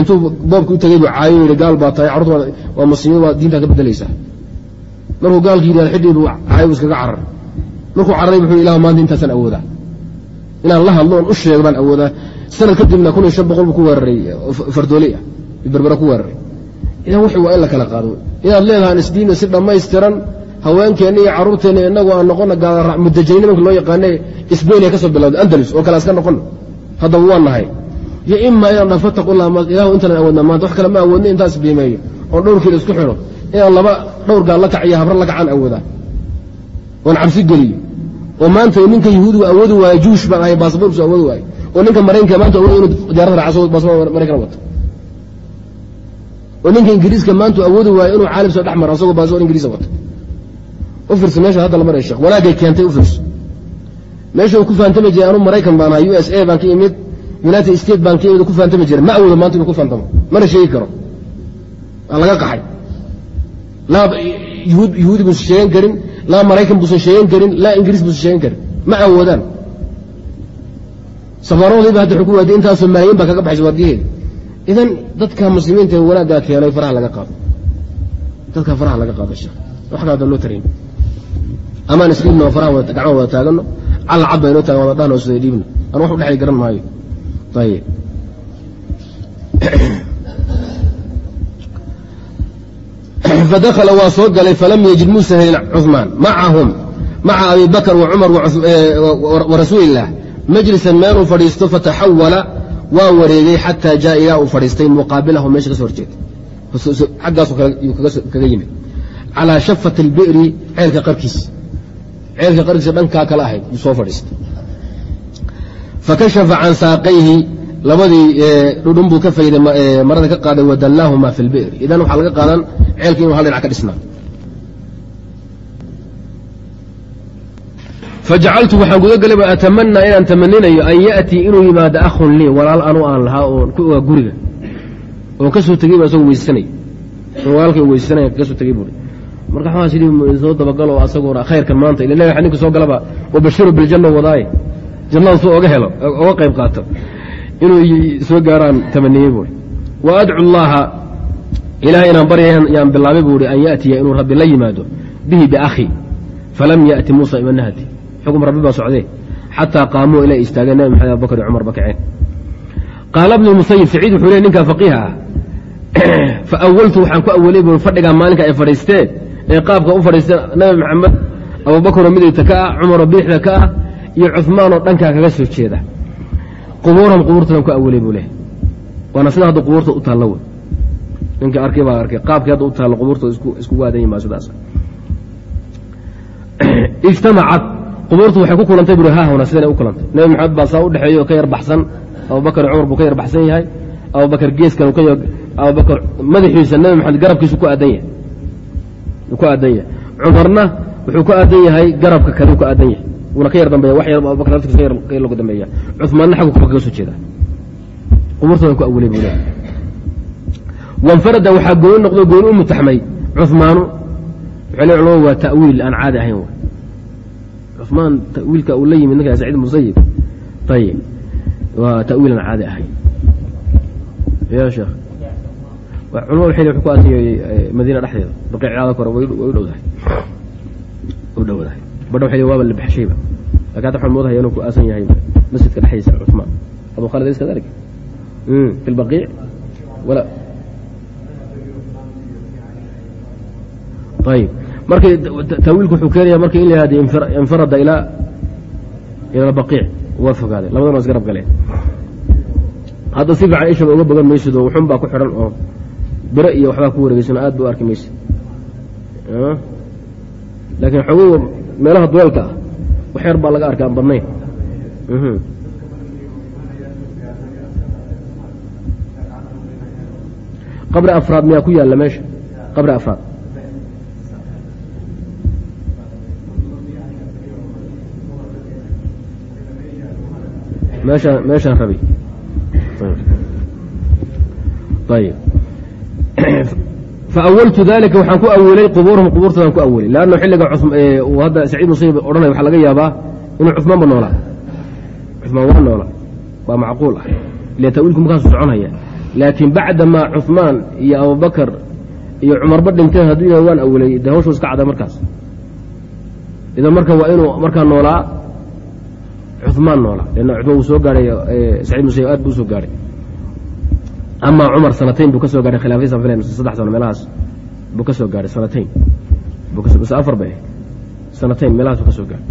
intuu boobki u tagay buu caayo yidhi gaal baa tahay carruurta waa muslimiin waa diintaa ka bedelaysaa markuu gaalki yidhahda xidhii buu caayo buu iskaga carar. Markuu cararay wuxuu ilah maanta intaasaan awoodaa inaan la hadlo oon u sheego baan awoodaa sanad kadibna kun iyo shan boqol buu ku weeraray fardooli ah berbera ku weeraray. Idan wixii waa in la kala qaado. Inaad leedahaan isdiinna si dhammaystiran haweenkeenna iyo carruurteenna inagu aan noqona mudajaniin nimanka loo yaqaane sbain ka soo bilawda andalus oo kale aska noqon. Haddaba waa nahay iyo ima inaan dha fataqullah ilahu intanan awoodna maanta wax kale ma awoodna intaas biimeeyo. Oon dhowrkiila isku xidho inaan laba dhowr gaal la kac iyo habra la kacaan awoodaa. Oon cabsi geliyo. Oo maanta ninka yahuudigu awoodi waayo juush baan ahay baasboorkiisu awoodi waayo oo ninka maraykanka maanta awoodi inuu diyaarada baasboor maraykan wato. Oo ninka ingiriiska maanta awoodi waayo inuu caalim soo dhex maro asagoo baasboor ingiriisa wato u fiirsa meesha hadda la maray sheekh. Wanaagay keentay u fiirso meesha uu ku faantami jiray anu maraykan baan u s a baan ka imid united state baan ka imid ku faantami jiray. Ma awoodo maanta inuu ku faantamo. Mana sheegi karo. Waa laga qaxay. Laa yuhuudi buusan sheegan karin laa maraykan buusan sheegan karin laa ingiriis buusan sheegan karin. Ma awoodaan safaaradoodiiba hadda wuxuu ku intaasoo malaayiin baa kaga baxaysa waadiyaheeda idan dadka muslimiinta wanaaggaa keenay faraha laga qaado. Dadka faraha laga qaado sheekh. Wax kalada loo tarayn amaan isdhiibno faraha gacma wada taagano calla cad baynoo taagan wada dhahno sida dhiibno anu wax u dhexay garan maayo ayib fadakla waa soo galay falam yajid muusa helin cuثmaan macahum maca abi bakr wacumar warasuuli illaah majlisan meeluu fadhiisto fataxawala waa wareegay xataa jaa ilaa uu fadhiistay muqaabilahu meesha ka so horjeeda kaga yimid calaa shafat اlbi'ri ceelka qarkiis ceelka qarkiisa dhankaa kala ahayd yuu soo fadhiistay. Fakashafa can saaqayhi labadii dhudhun buu ka fayday marada ka qaaday wadallaahuma fi lbi'r idan waxaa laga qaadan ceelka inu hal dhinac ka dhisnaa. Fajacaltu waxaan guda galay atamanaa inaan tamaninayo an ya'tii inuu yimaado akhun lii walaal anu aan lahaa oon ku ogaa guriga. Oon ka soo tegey ba asagoo weysanay walaalkay weysanaya ka soo tegey buuri marka sidii soo dabagalo asagoona khayrkan maanta ila naga ninka soo galaba wabashiru biljanna wadaaye jannada suu oga helo oga qayb qaato. Inuu soo gaaraan tamaniyey buuri wa adcu llaaha ilahay inaan barya yaan bilaabay buuhi an ya'tiya inuu rabbi la yimaado bihi biakhi falam ya'ti muusa imanahati xukm rabbi baa socdee xataa qaamuu ilay istaageen nabi maxamed abubakr iyo cumar bakaceen qaala bnu musayib saciid wuxuu ley ninkaa faqiiha ah. Fa awaltu waxaan ku awalay buui fadhigaa maalinka ay fadhiisteen ee qaabka u fadhiisteen nabi maxamed abubakaroo midigta ka ah cumaroo bidixda ka ah iyo cuhmaanoo dhankaa kaga soo jeeda. Qubuurahum qubuurtoodan ku awalay buu leh. Waana sida hadda qubuurta u taallo wey ninka arkay baa arkay. Qaabkii hadda u taallo qubuurtooda iskugu aadan yimaa sidaas. Ijtamacad. Qubuurtu waxay ku kulantay buri haahuna sidanay u kulantay. Nebi maxamed baa saa u dhexeeya oo ka yar baxsan. Abubakar cumar buu ka yar baxsan yahay. Abubakar geeskan abubakar madaxiisa nebi maxamed garabkiisu ku aadan yahay ku aadan yahay. Cumarna wuxuu ku aadan yahay garabka kale ku aadan yahay. Wuuna ka yar dambeeya wax yar abubakar laftiisa ka yar lagu dambeeya. Cumaanna xaggu kuba kaga soo jeeda. Qubuurtoodan ku awalay buu leeyahay. Wanfarada waxaa gooni noqdo gooni u mutaxmay cumaanu waxay le culamadu waa ta'wiil aan caadi ahayn w cumaan tawiilka uu la yimid ninka saciid musayib ayib waa tawiil aan caadi ahayn. Ya sheekh culama waxay wuxuu ku aasiyey madiina dhexdeeda. Baqiicdaada kore way u dhowdahay u dhowdahay badha waxay waaba la baxshayba. Lakin hadda waxaan moodahaya inuu ku aasan yahay masjidka dhexdiisa cumaan abu khalid is kadalik fi lbaqiic wala. Ayib marka tawiilku wuxuu keenaya marka in la yihahdo infarada ilaa ila baqiic waa fogaaday labadan waa isgarab galeen. Hadda si fiican ishaba uga bogan maysid oo wuxun baa ku xidhan oo bire iyo waxbaa ku wareegeysan aad ba u arki maysid laakiin xogow meelaha duleelka ah wax baa laga arka aan badnayn. Qabri afraad miyaa ku yaalla meesha? Qabri afraad. Meeshaan rabi. Ayb faawaltu dalika waxaan ku awelay qubuurahum qubuurtoodan ku awelay lanno xilliga uu hadda saciid musayib odhanay waxaa laga yaabaa inuu cumaanba noolaa cumaan waa noola waa macquul ah ile tawiilku markaasu soconhaya laakiin bacdamaa cumaan iyo abubakar iyo cumarba dhinteen hadduu waan awelay de hawshuu iska cada markaas idan marka waa inuu markaa noolaa cumaan noolaa leanna cumaan wuu soo gaahay saciid musayib aad buu u soo gaadhay amaa cumar sanatayn buu ka soo gaadhay khilaafadiisa filan saddex sano meelahaas buu ka soo sanatayn mise afar bay. Ahayd sanatayn meelahaas buu ka soo gaadhay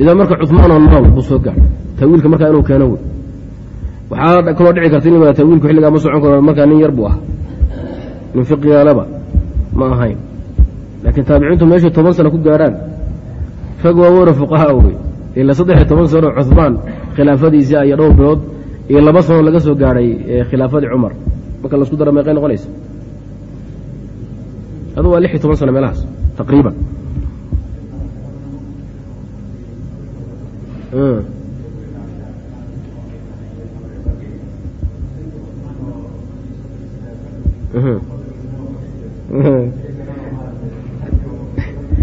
idan marka cuثmaanoo nool buu soo gaadhay tawiilka markaa inuu keeno wey waxaa kaloo dhici karta in la tawiilku xilligaa ma socon karo markaa nin yar buu ah nin fiqigaalaba ma ahayn. Laakiin taabiciintu meeshay toban sano ku gaadhaan rag waaweyno fuqahaa wey ila saddex iyo toban sano cuثmaan khilaafadiisii iyo dhowr bilood iyo laba sano laga soo gaadhay khilaafadii cumar. Marka la isku dara meeqay noqonaysa. Adu waa lix iyo toban sano meelahaas taqriiban.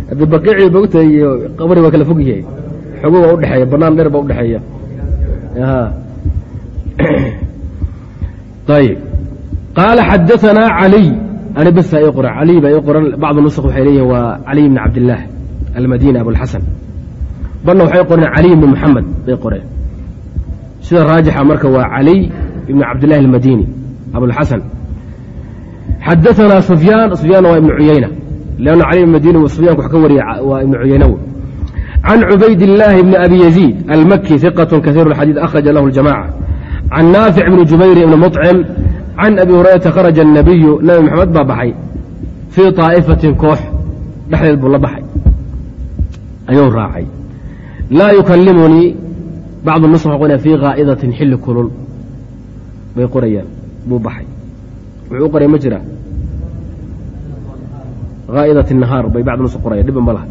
Haddi baqiicii bogta iyo qabri waa kala fog yahay xogo waa udhexeeya banaan dheer baa udhexeeya qaala xadaanaa caliy ani basa ii qoran caliy baa ii qoran bacdu nusq waxay leeyihiin waa caliy bn cabdillaah almadini abulxasan barna waxay qoreen caliy bni moxamed bay qoreen sida raajixa marka waa caliy ibn cabdillahi almadini abulxasan xadaanaa sufyaan sufyaan waa ibnu cuyayna lanna cali madini sufyanku wax ka wariya waa ibnu cuyayna w can cubayd illaahi bni abi yaziid almaki iqat kaiir xadiid akhraja lahu ljamaca can naafic bni jubayr ibni muطcim can abi hurayrata kharaja الnabiyu nabi maxamed baa baxay fii طaa'ifatin koox dhexdeed buu la baxay ayuu raacay laa yukalimunii bacdu nus qona fii kaa'idatin xilli kulul bay qorayaan buu baxay wuxuu u qoray ma jira haa'idat nahaar bay bacdu nus qoraya dhiba ma laha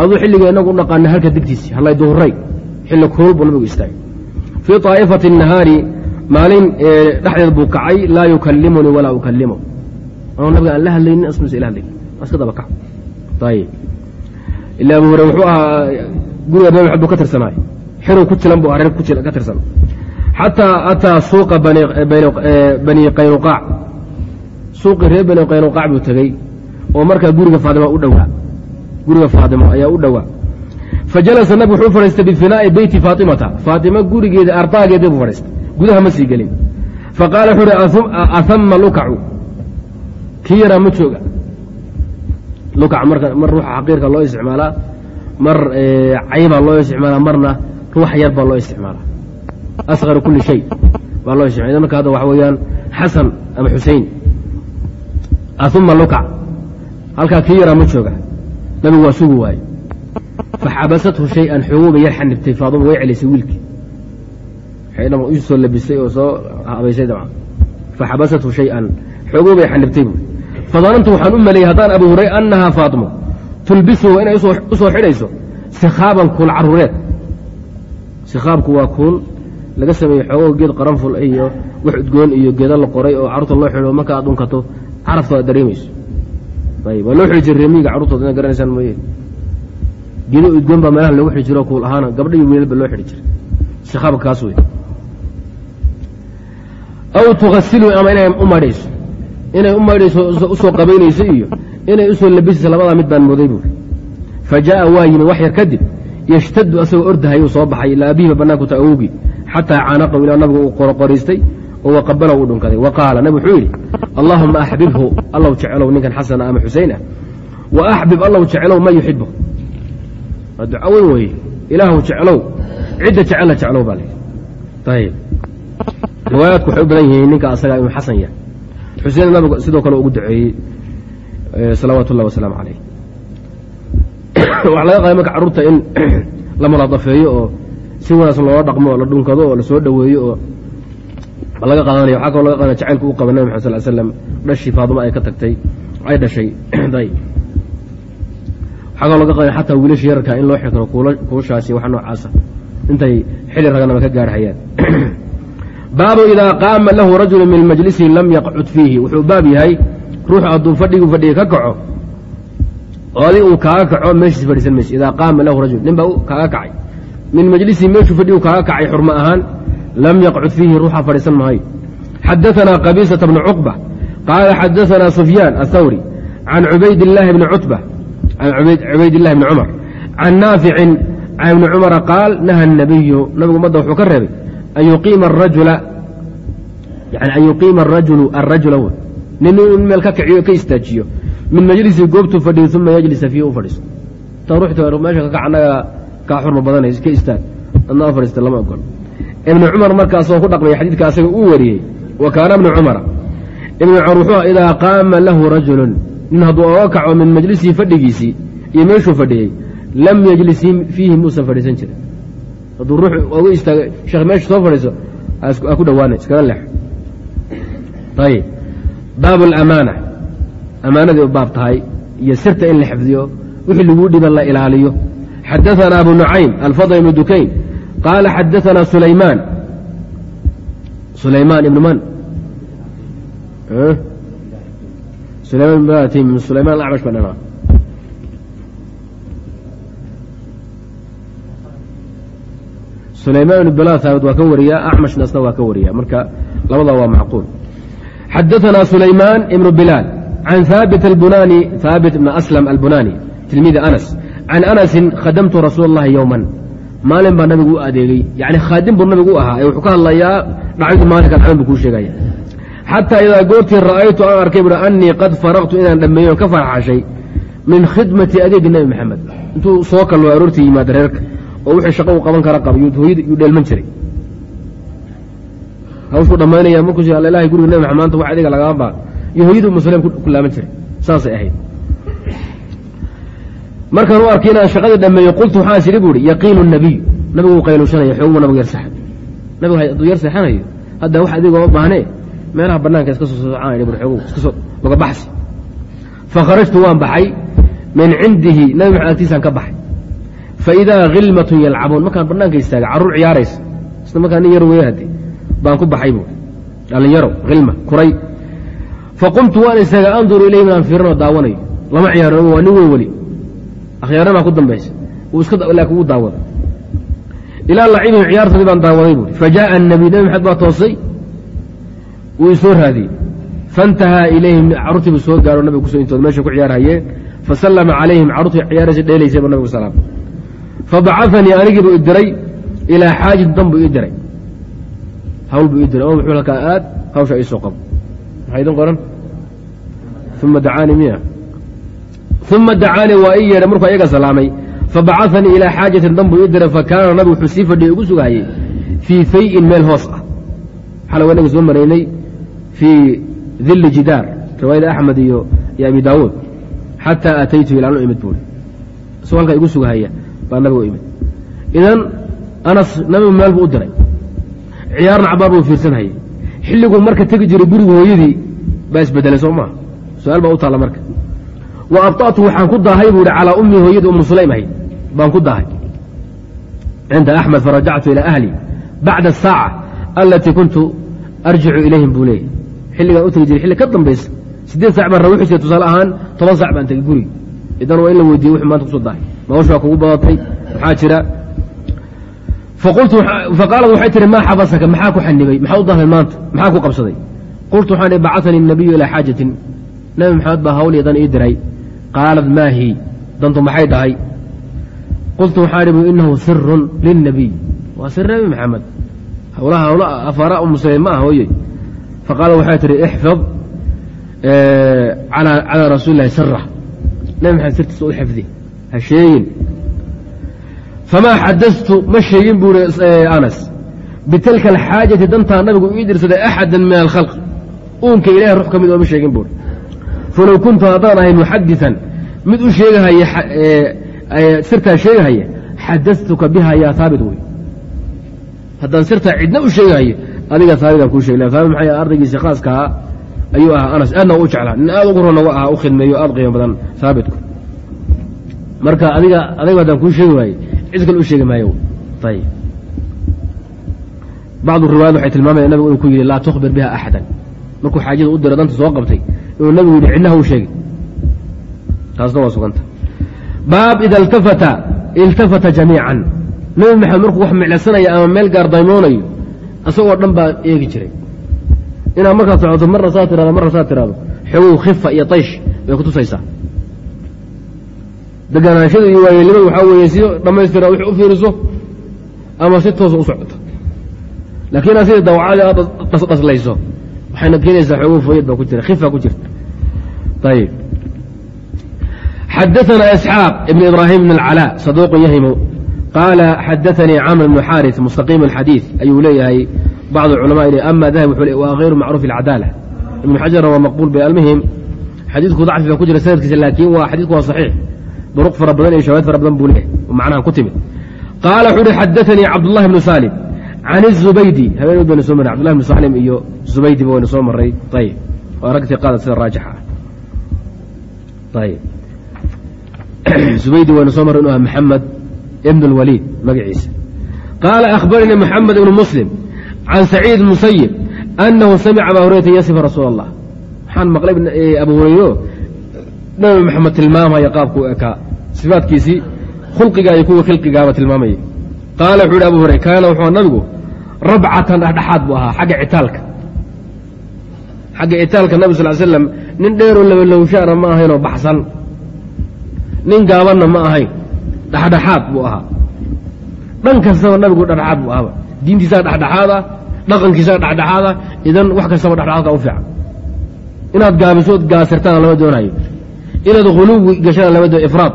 aduu xilliga inagu u dhaqaana halka digtiisi hallay duhuray xilli kulul buu nabigu istaagay fii طaa'ifati الnahaari maalin dhexdeed buu kacay laa yukalimunii walaa ukalimu anuu nabiga aan la hadlaynin asmusa ila hadlay iska daba kac. Ila abu hurere wuxuu ahaa guriga nabi maxamed buu ka tirsanaay xiruu ku tilan buu reer ka tirsan. Xataa ataa suuqa bani qaynuqaac suuqii reer bani qaynuqaac buu tegey oo markaa guriga faadima u dhowaa. Guriga faadimo ayaa u dhowaa. Fajalasa nabig wuxuu fadhiistay bifinaa'i beyti faatimata. Faatima gurigeeda ardaageeda buu fadhiistay gudaha ma sii gelin. Faqaala wuxuu uhi ahama lukacu. Kii yaraa ma jooga. Lukac mar ruuxa xaqiirka loo isticmaalaa mar caybaa loo isticmaalaa marna ruux yar baa loo isticmaalaa. Asqaru kuli shay baa loo isticmala marka hadda waxa weeyaan xasan ama xusein ahuma lukac. Halkaa kii yaraa ma jooga. Nabigu waa sugi waaye. Faxabasathu shay-an xooguba yar xanibtay faaduma way celisay wiilkii u soo labisay oo soo habaysay dabcan faxabasathu shay-an. Xoogubay xanibtay buui fadanantu waxaan u maleeyey haddaan abu huray annahaa faatimo tulbisuhu inay u soo xidhayso sikhaaban kuul caruureed. Sikhaabku waa kuul laga sameeyey xoogo geed qaranful iyo wax udgoon iyo geeda la qoray oo carruurta loo xidho marka aad dhunkato carafta aad dareemayso. Ayb waa loo xidhi jira reemiga carruurtood inaad garanaysaan mooye. Geedo udgoon baa meelaha loogu xidhi jiro kuul ahaana gabdha iyo wiilal ba loo xidhi jira sikhaabka kaas aw tuasilu ama inay u maydhayso inay u maydhayso u soo qabaynayso iyo inay u soo labisayso labadaa mid baan mooday buuri fa jaءa waa yimi wax yar kadib yshtadu asagoo ordahayuu soo baxay ilaa abihiba banaanku ta awowgii xataa caanaqahu ilaa nabigu uu qorqoriistay oo waqabalahu uu dhunkaday wa qaala nabig wuxuu yidhi allaahuma axbibhu allow jecelow ninkan xasana ama xusein ah wa axbib allow jecelow man yuxibu waa duco weyn weeye ilaahw jeclow cidda jecella jeclow baa layidhi riwaayaadku waxay u badan yihiin ninka asagaa inuu xasan yahay. Xuseen nabigu sidoo kale ugu duceeyey salawaatu ullahi wasalaamu calayh waxaa laga qaada marka carruurta in la mulaadafeeyo oo si wanaagsan loola dhaqmo oo la dhunkado oo la soo dhoweeyo oo laga qaadanaya. Waxaa kaloo laga qaadana jacaylku u qaba nabi maxad sal slam dhashii faadimo ay ka tagtay ay dhashay. Waxaa kaloo laga qaadana xataa wiilasha yararka in loo xiri karo kuushaasi waxa noocaasa intay xilli raganaba ka gaarhayaan baabu idaa qaama lahu rajulu min majlisi lam yaqcud fiihi wuxuu baab yahay ruuxu hadduu fadhigu fadhiga ka kaco oo adi uu kaaga kaco meeshiis fadhiisan mayso idaa qaama lahu rajul nin baa kaaga kacay min majlisi meeshuu fadhigu kaaga kacay xurmo ahaan lam yaqcud fiihi ruuxa fadhiisan maayo xadaثna qabiisaةa bn cuqba qaala xadaثna sufyaan aلthawri can cubayd اllahi bni cutba can cubayd اllahi bni cumar can naaficin can ibni cumara qaal naha الnabiyu nabigu ummadda wuxuu ka reebay an yuqiima arajulu arajula nin in meel ka kiciyo ka istaajiyo min majlisi goobtuu fadhiyo uma yajlisa fiihi u fadhiisto ta ruuxta meesha ka kac annaga kaa xurma badanaysa ka istaag adnaa fadhiista lama ogol ibni cumar markaasoo ku dhaqmaya xadiidka asaga uu wariyey wa kaana ibnu cumara ibni cumar wuxuu idaa qaama lahu rajulun nin hadduu oga kaco min majlisihi fadhigiisii iyo meeshuu fadhiyey lam yajlis fiihi muusan fadhiisan jirin hadduu ruux oga istaaga sheekh meesha soo fadhiiso ha ku dhowaana iskaga leex. Ayib baab alamaana amaanadii u baab tahay iyo sirta in la xifdiyo wixii laguu dhiban la ilaaliyo. Xadaثana abu nucaym alfadl ibnu dukayn qaala xadaثana sulaymaan. Sulaymaan ibnu man? Sulayman sulayman acmash baa dhanaa sulaymaan bilal haabit waa ka wariyaa acmashnasna waa ka wariya marka labada waa macquul. Xadaثna sulaymaan ibnu bilaal can haabit albunani haabit ibn aslam albunani tilmiidi anas. Can anasin khadamtu rasuul اllahi yowman maalin baa nabigu u adeegey yani khaadim buu nabigu u ahaa. Ee wuxuu ka hadlayaa dhacdii maalinka dhacdan buu kuu sheegaya. Xataa idaa goortii ra'aytu aan arkay buui annii qad faraqtu inaan dhammeeyo ka farxashay min khidmati adeegi nebi maxamed. Intuu soo kallo aroortii yimaada reerka oo wixii shaqo uu qaban kara qaba yuu dheelman jiray. Hawshuu dhammaynaya markuu ilahay guriga nebi maxamed maanta wax adiga lagama baa iyo hooyaduu muslem ku laaban jiray. Saasay ahayd. Markaan u arkay inaan shaqadii dhameeyo qultu waxaan is idhi bu yaqiinu nabiy nabigu qayluushanaya xooguu nabigu yar seexan nabigu hadduu yar seexanayo hadda wax adigoo baahne meelaha banaanka iska soo socaan bui xoogow iska soo loga baxsi. Fakharajtu waan baxay min cindihi nabi maxamed agtiisaan ka baxay faidaa khilmatun yalcabuun markaan banaanka istaaga carruur ciyaaraysa isna markaa nin yar weya haddee baan ku baxay buu dhallinyaro khilma kuray fa waan istaaga anduru ilayhim inaan fiiranoo daawanayo lama ciyaarin waa nin weyn weli akhyaarana ku dambaysa wuu iskalaakin wuu daawada ilaa lacibihim ciyaartoodii baan daawaday buui fa annabiy nabi maxamed baa toosay wuu isoo raadiyey faintahaa ilayhim carruurtiibuu soo gaaro nabiga kuso intooda meesha ku ciyaarhayeen fasallama calayhim carruurtii ciyaaraysa dheelaysay buu nabigu salaamay fabacanii anigii buu idiray ilaa xaajin dan buu ii diray hawl buu ii oo muxuu halkaa aad hawsha iisoo qabo maxaa idin qoran uma dacaanii miya uma dacaanii waa ii yeedhay markuu ayaga salaamay fabacanii ilaa xaajatin dan buu ii diray fakaana nabigu wuxuu sii fadhiyay ugu sugahayey fii fayin meel hoos ah xala wanaga soo maraynay fii dilli jidaar riwaayada axmed iyo abi daawuud xataa ataytu ilaan u imid buui isagoo halkaa igu sugahaya baa nabigu imid idan anas nabigu meel buu u diray. Ciyaarna cabaar buu fiirsanhayay xilliguu marka tegi jiray guriga hooyadii baa isbedelay soo maa su'aal baa u taalla marka. Wa abطa'tu waxaan ku daahay buu ihi calaa ummii hooyadii umu sulaym ahayd. Baan ku daahay. Cinda axmed farajactu ilaa ahli bacda asaaca alatii kuntu arjicu ilayhim buu leeyay xilligaan u tegi jiray xilli ka dambaysa siddeed sac baan rawi xusay tusaale ahaan toban sac baan tegey guriga. Idan waa in la weydiiye wuxuu maanta ku soo dahay noloshu waa kugu badatay maxaa jira faqaalad waxay tihi maa xabasaka maxaa ku xanibay maxaa u dahay maanta maxaa ku qabsaday qultu waxaan ihi bacatanii الnabiyu ilaa xaajatin nebi maxamed baa hawl iyo dan ii diray qaalat maa hi dantu maxay dhahay qultu waxaan ihi inahu sirun lilnabiy waa sir nebi maxamed hawlaha hawla afaara muslimin ma ah hooye faqaalat waxay tihi ixfid calىa rasuuli lahi sira nebi maxamed sirtiisa u xifdi ha sheegin. Famaa xadastu ma sheegin buu i anas. Bitilka alxaajati dantaa nabigu ii dirsaday axada min alkhalq. Uunka ilahay rux ka mid ooma sheegin buuri falow kuntu haddaan ahay muxadiثan mid u sheegahaya sirtaa sheegahaya xadastuka biha yaa haabit wey haddaan sirtaa cidna u sheegahayo adiga haabitaan kuu sheg haabit maxay ardaygiisa khaaskaha ayuu ahaa anas. Aadna u jeclaa. Nin aad ugu ronagu ahaa u khidmeeyo aad qiimo badan haabitku marka adiga adaygu haddaan kuu sheegi waaye cid kale u sheegi maayo. Ayb bacdu riwaayad waxay tilmaamaya nabigu inuu ku yidhi laa tukhbir biha axadan markuu xaajada u diro danta soo qabtay inuu nabigu yidhi cidnaha u sheegi taasna waa suganta. Baab ida iltafata iltafata jamiican. Nabi maxamed markuu wax miclasanaya ama meel gaar daymoonayo isagoo dhan baa eegi jiray. Inaad markaad socoto marna saa tirado marna saa tirado xogow khifa iyo taysh bay kutusaysaa deganaanshada iyo waayeelnimadu waxaa weeye si dhammaystira wix u fiiriso ama si toosa u socoto laakiin inaad sida dawacadii aad dhasdhaslayso waxayna keenaysaa xogow fooyad baa ku jira khifa ku jirta ayib xadaثna isxaaq ibn ibrahim bn اlcalaa saduuqu yahimo qaala xadaثanii camr bnu xaariث mustaqiim اxadiiث ayuu leeyahay bacd culama ama dahab waa hayru macruuf اcadaala ibnu xajarna waa maqbuul bay almuhim xadiidku dacfi baa ku jira sanadkiisa laakiin waa xadiidku waa saxiix duruq fara badan iyo shawaahid fara badan buu leeyahay. Macnahan ku timid. Qaala wuxuu uhi xadaanii cabdullahi bnu saalim. Can zubaydi habeeneed baynu soo marray cbdullahi bnu saalim iyo zubaydiba waynu soo marray ayib. Oo aragtii qaada sida raajixa ah. Ayib. Zubaydi waynu soo marray inu aha maxamed ibn اlwaliid magaciisa. Qaala akhbaranii maxamed ibnu muslim can saciid musayib anahu samica abaa hurayrata yasifa rasuula allah waxaan maqlay abu hurayro nabi maxamed tilmaamaya qaabkuu ekaa sifaadkiisii khulqiga iyo kuwa khilqigaaba tilmaamaya qaala wuxuu hi abu hurayr kaana wuxuu nabigu rabcatan dhexdhexaad buu ahaa xagga citaalka. Xagga citaalka nabi sal slam nin dheeroo labalowshaana ma ahaynoo baxsan. Nin gaabanna ma ahayn dhexdhexaad buu ahaa. Dhan kastaba nabigu dhexdhexaad buu ahaaba diintiisaa dhexdhexaada dhaqankiisaa dhexdhexaada idan wax kastaba dhexdhexaadka u fiican. Inaad gaabisood gaasirtaan lama doonayo. Inaad huluwi gashaan lama doonayo ifraad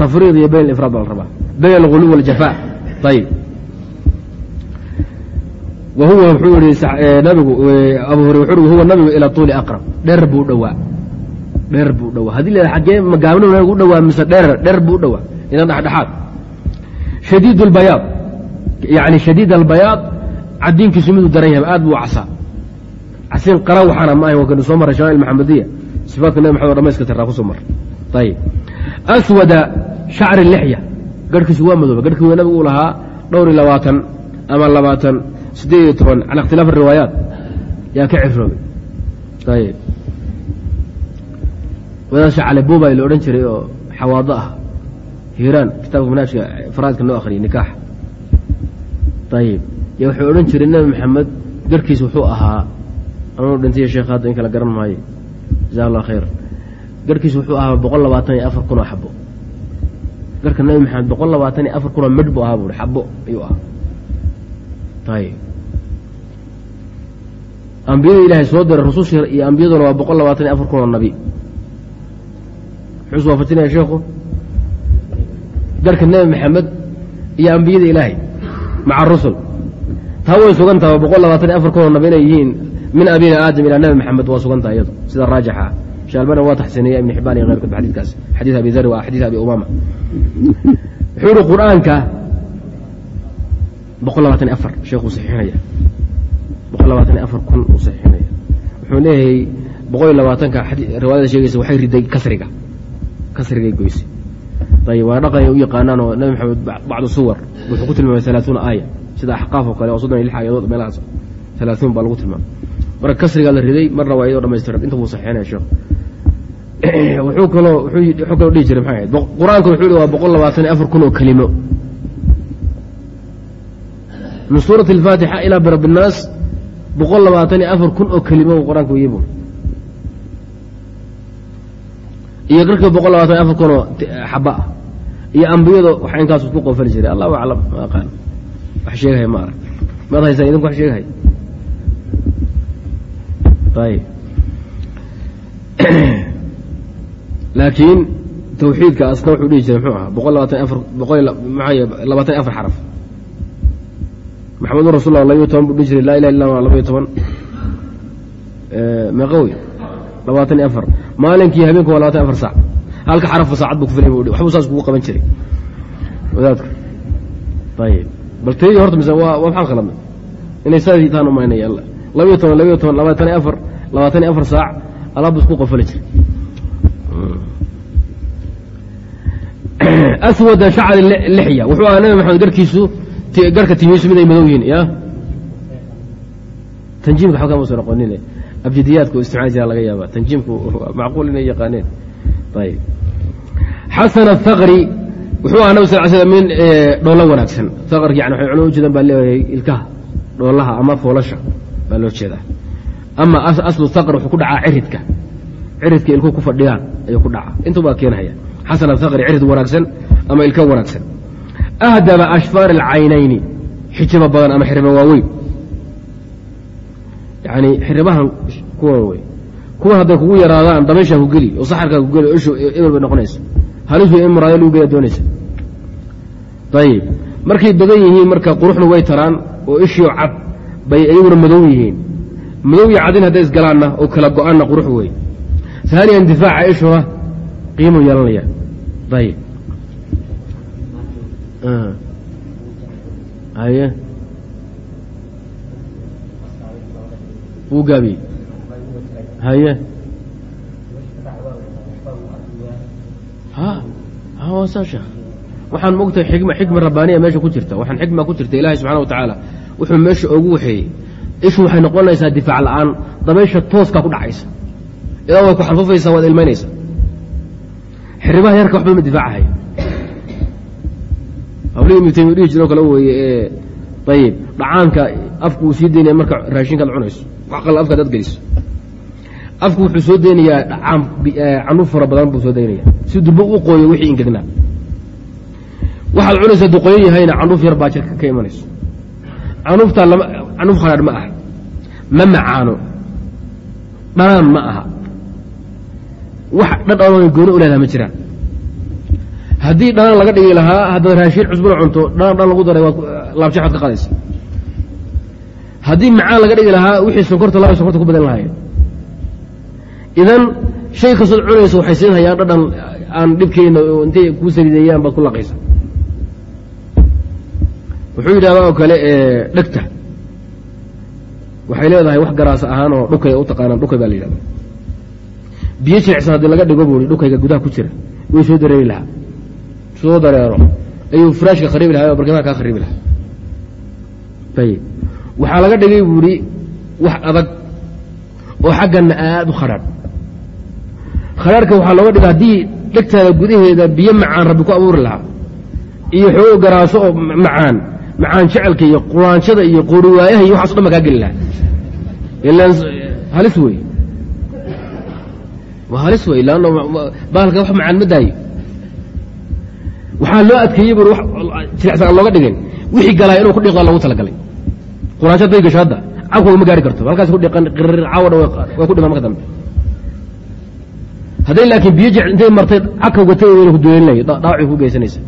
tafriid iyo bayn ifraad baa la rabaa bayn alghuluw waljafaa ayib wa huwa wuxuu yihi nabigu abu hurey wuxuu huwa nabigu ila tuuli aqrab dheer buu dhowaa dheer buu dhowaa haddii la xaggee magaabno nabigu u dhowaa mise dheer dheer buu u dhowaa idan dhexdhexaad shadiid albayaad yani shadiid albayaad cadiinkiisu miduu daran yahay aad buu casaa casiin qara waxaana ma ahay waa kanu soo marray shamail maxamediya sifaadka nabi maxamed dhamayska tiraa ku soo marray ayib aswada shacri lixya garhkiisu waa madooba garhkii w nabigu uu lahaa dhowr iyo labaatan ama labaatan siddeed iyo toban cala ikhtilaaf ariwaayaat yaa ka ciroobay ayib wadaasha calibuuba la odhan jiray oo xawaado ah hiiraan kitaabka manaajka faraadka noo akhriyay nikaax ayib y wuxuu odhan jiray nebi maxamed garhkiis wuxuu ahaa anuu dhintay sheekh hadda in kala garan maayo jaza allah khayr garhkiis wuxuu ahaa boqol labaatan iyo afar kun oo xabo garhka nebi maxamed boqol labaatan iyo afar kun oo midh buu ahaa buui xabo ayuu ahaa. Ayib ambiyada ilaahay soo diray rususha iyo ambiyaduna waa boqol labaatan iyo afar kun oo nabi. Muxuu iswaafajinaya sheekhu garhka nebi maxamed iyo ambiyada ilaahay maca rusul. Taa way sugan taha boqol labaatan iyo afar kun oo nabi inay yihiin min abina aadam ilaa nabi maxamed waa sugan taha iyado sida raajixa ah shaalbana waa taxsiiniya ibn xibaan iyo keyrkood xadiidkaas xadiid abi dari waa xadiid abi umama wuxuu ihi qur'aanka boqol labaatan iyo afar sheekuu saxiixinaya. boqol labaatan iyo afar kun uu saxiixinaya. Wuxuu leeyahay boqol iyo labaatanka riwaayada sheegaysa waxay riday kasriga. Kasrigay goysay. Ayib waa dhaqan ay u yaqaanaan oo nabi maxamed bacdu suwar wuxuu ku tilmaamay alaatuuna aaya. Sida axqaaf oo kale oo soddon iyo lix aayadood meelahaas. Alaatuun baa lagu tilmaamay. Marka kasrigaa la riday marna waa iyadoo dhamaystiran inta buu saxiixinaya sheekh wuxuu kaloo wuxuu kaloo dhihi jiray maxay ahayd qur'aanka wuxuu yihi waa boqol labaatan iyo afar kun oo kelimo. Min suurati alfaatixa ilaa birab innaas boqol labaatan iyo afar kun oo kelimo uu qur'aanka weyey buu. Iyo garkii boqol labaatan iyo afar kun oo xaba ah iyo ambiyada waxa inkaas ku qoofali jiray allahu aclam ma aqaan. Wax sheegahaya ma arag. Maad haysaan idinku wax sheegahaya ayib laakiin tawxiidka asna wuxuu dhihi jiray muxuu ahaa boqol labaatan afar boqol maxay labaatan iyo afar xaraf. Maxamedun rasul lah labayo toban buu dhihi jiray laa ilaha illa allah labayo toban. Meeqa wey labaatan iyo afar. Maalinkii habeenku waa labatan afar saac. Halka xarafa saacad buu ku filay waxbuu saas kugu qaban jiray. Wadaadku ayib bal tayadii horta mise waa waa maxaan khaladnay inay saas taan u maynaya labayo toban labayo toban labaatan iyo afar labaatan iyo afar saac alaab buu isku qofali jiray aswada shacri lixya wuxuu ahaa nabi maxamed garkiisu garka timiisu mid ay madow yihiin ya? Tanjiimka xoogaa ma soo noqonine abjadiyaadku isticmaali jira laga yaaba tanjiimku macquul inay yaqaaneen. Ayib xasan athaqri wuxuu ahaa nabi sal l min dhoolo wanaagsan. Thaqrki yani waxay culama u baa leeyahay ilkaha dhoolaha ama foolasha baa loo jeedaa. Ama aslu haqr wuxuu ku dhacaa ciridka ciridka ilku ku fadhiyaan ayuu ku dhacaa intubaa keenhaya xasan athaqri cirid wanaagsan ama ilka wanaagsan. Ahdaba ashfaar alcaynayni xijiba badan ama xiriba waaweyn yani xiribahan kuwan wey kuwan hadday kugu yaraadaan dabayshaa ku geli oo saxarkaa ku geli o ebel bay noqonaysa. Halisu in muraado lagu geeya doonaysa. Ayib markay badan yihiin marka quruxna way taraan oo ishiio cad bay iyaguna madow yihiin. Madow iyo cadin hadday isgalaanna oo kala go'aanna qurux wey aaniyan difaaca ishuna qiimu yeelanaya ayib haye wuu gaabiyey haye saa sheekh waxaan mogtahay xikma xikma rabbaaniya meesha ku jirta waxaan xikma ku jirta ilaahay subxana wa tacaala wuxuu meesha oogu waxeeyey ishu waxay noqonaysaa difaac la'aan dabaysha tooskaa ku dhacaysa ilaa way ku xalfufaysaa waad ilmaynaysa xiribaha yarka waxba ma difaacahay. Hablihii ibnu taymiya dhihi jiro kale weeye ee ayib dhacaanka afku uu sii daynaya marka raashinkaad cunayso. Wax qal afkaad ad geliso. Afku wuxuu soo daynayaa dhacaan canuuf fara badan buu soo daynaya si durbo u qooyo wixii ingegnaa. Waxaad cunaysaa duqoyon yahayna canuuf yar baa jirka ka imanayso canuuftaa canuuf khadhaadh ma aha. Ma macaano. Dhanaan ma aha wax dhadhanoo gooni u leedaha ma jiraan. Haddii dhanaan laga dhigi lahaa haddaad raashiin cusbuna cunto dhanaan dhan lagu daray waad laabjaxaad ka qaadaysa. Haddii macaan laga dhigi lahaa wixii sonkorta laba sonkorta ku badan lahayen idan shay kastood cunaysa waxay siin hayaan dhadhan aan dhibkeyna intay kuu salideeyaan baad ku laqaysa. Wuxuu yidhahdaa oo kale dhegta. Waxay leedahay wax garaasa ahaan oo dhukay u taqaanaan dhukay baa la yidhahda biyo jilicsan haddii laga dhigo buui dhukayga gudaha ku jira way soo dareeri lahaa. Soo dareero. Ayuu furaashka khariibi lahaa oo barkamaha kaa khariibi lahaa. Ayib waxaa laga dhigay buuhi wax adag oo xagganna aad u khadhaadh khadhaadhka waxaa looga dhiga haddii dhegtaada gudaheeda biyo macaan rabbi ku abuuri lahaa iyo xoogo garaaso oo macaan macaan jecelka iyo quraanshada iyo qooriwaayaha iyo waxaso dhan ba kaa geli lahaa. Ilaan halis wey halis wey lanno baalka wax macaan ma daayo. Waxaa loo adkeeyey bur jilicsan aan looga dhigin. Wixii galaa inuu ku dhiqo loogu talagalay. Quraansho haday gasho hadda cabkooga ma gaari karto. Halkaas ku dhiqan qirir way ku dhiman marka dambe. Hadday laakiin biyo jec intay martay cakawga tagayna ku duleelinayo dhaawacay ku geysanaysa.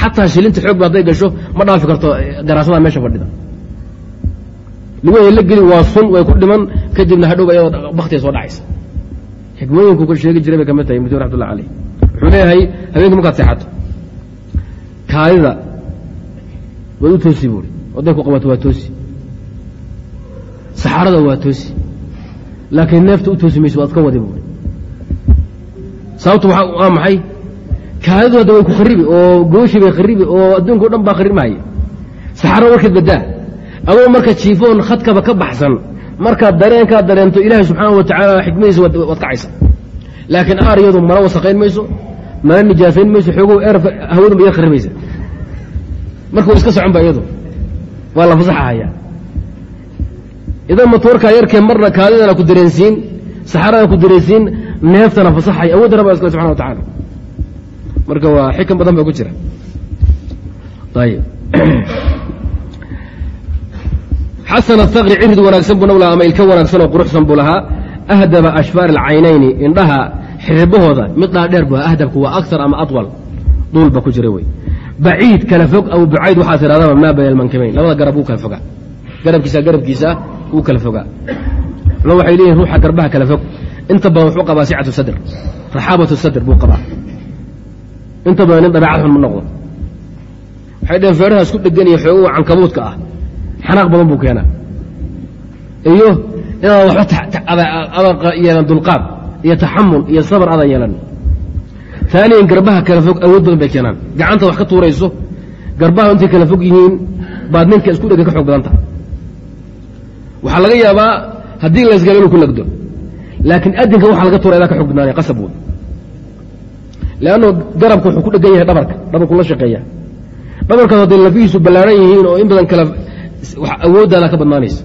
Xataa shilinta xoog ba hadday gasho ma dhaafi karto garaasada meesha fadhida. Lugahay la geli waa sun way ku dhiman kadibna hadhow ayadoo baktiga soo dhacaysa xikmooyinku ka sheegi jiray bay ka mid tahay mutn raxmatullah aleyh wuxuu leeyahay habeenkii markaad seexato kaadida waad u toosi buuri waday ku qabato waa toosi saxaarada waa toosi laakiin neefta u toosi mayso waad ka wadi buuri. Sababtu waa maxay? Kaadidu hadda way ku kharibi oo gooshi bay kharibi oo adduunka o dhan baa kharibmahaya saxaarada warkeed badaa adoo marka jiifoon khadkaba ka baxsan markaad dareenkaad dareento ilaahay subxaana wa tacaala xikmadiisa waad kacaysa laakiin aar iyadu mana wasaqayn mayso mana nijaasayn mayso xoogow er hawadunba yar kharibaysa marka wa iska socon ba iyadu. Waa la fasaxahaya idan matoorkaa yarkee marna kaadidana ku dareensiin saxaradana ku dareensiin neeftana fasaxay awoodda rabba iskale subxana wa tacaala. Marka waa xikam badan ba ku jira. Ayib xasan athaqri cirid wanaagsan buu nab laha ama ilka wanaagsan oo quruxsan buu lahaa. Ahdaba ashfaar alcaynayni indhaha xiribahooda mid dhaadheer bu ahdabku waa akar ama aطwal duulba ku jira wey. Baciid kala fog aw bucayd waxaa tidhahdaba maa bayna labada garab wuu kala fogaa. Garabkiisa garabkiisa wuu kala fogaa. Ma waxay leeyihiin ruuxa garbaha kala fog. Inta badan wuxuu qabaa sicatu sadr. Raxaabatu sadr buu qabaa. Inta badan nin dabeecad xun ma noqdo. Waxay dheheen feeraha isku dhegan iyo xoogowa cankabuudka ah xanaaq badan buu keenaa. Iyo inaad waxba yeelan dulqaad iyo taxamul iyo sabr adan yeelan. Aaniyan garbaha kala fog awood badan bay keenaan. Gacanta wax ka tuurayso garbaha intay kala fog yihiin baad ninka isku dhegan ka xoog badan taha waxaa laga yaabaa haddii laysgalo inuu ku legdo. Laakiin adinka waxa laga tuura idaa ka xog badnaanay qasab wey leanno garabka wuxuu ku dhegan yahay dhabarka dhabarku la shaqeeya dhabarkaas hadday lafihiisu ballaaran yihiin oo in badan kala awooddaada ka badnaanaysa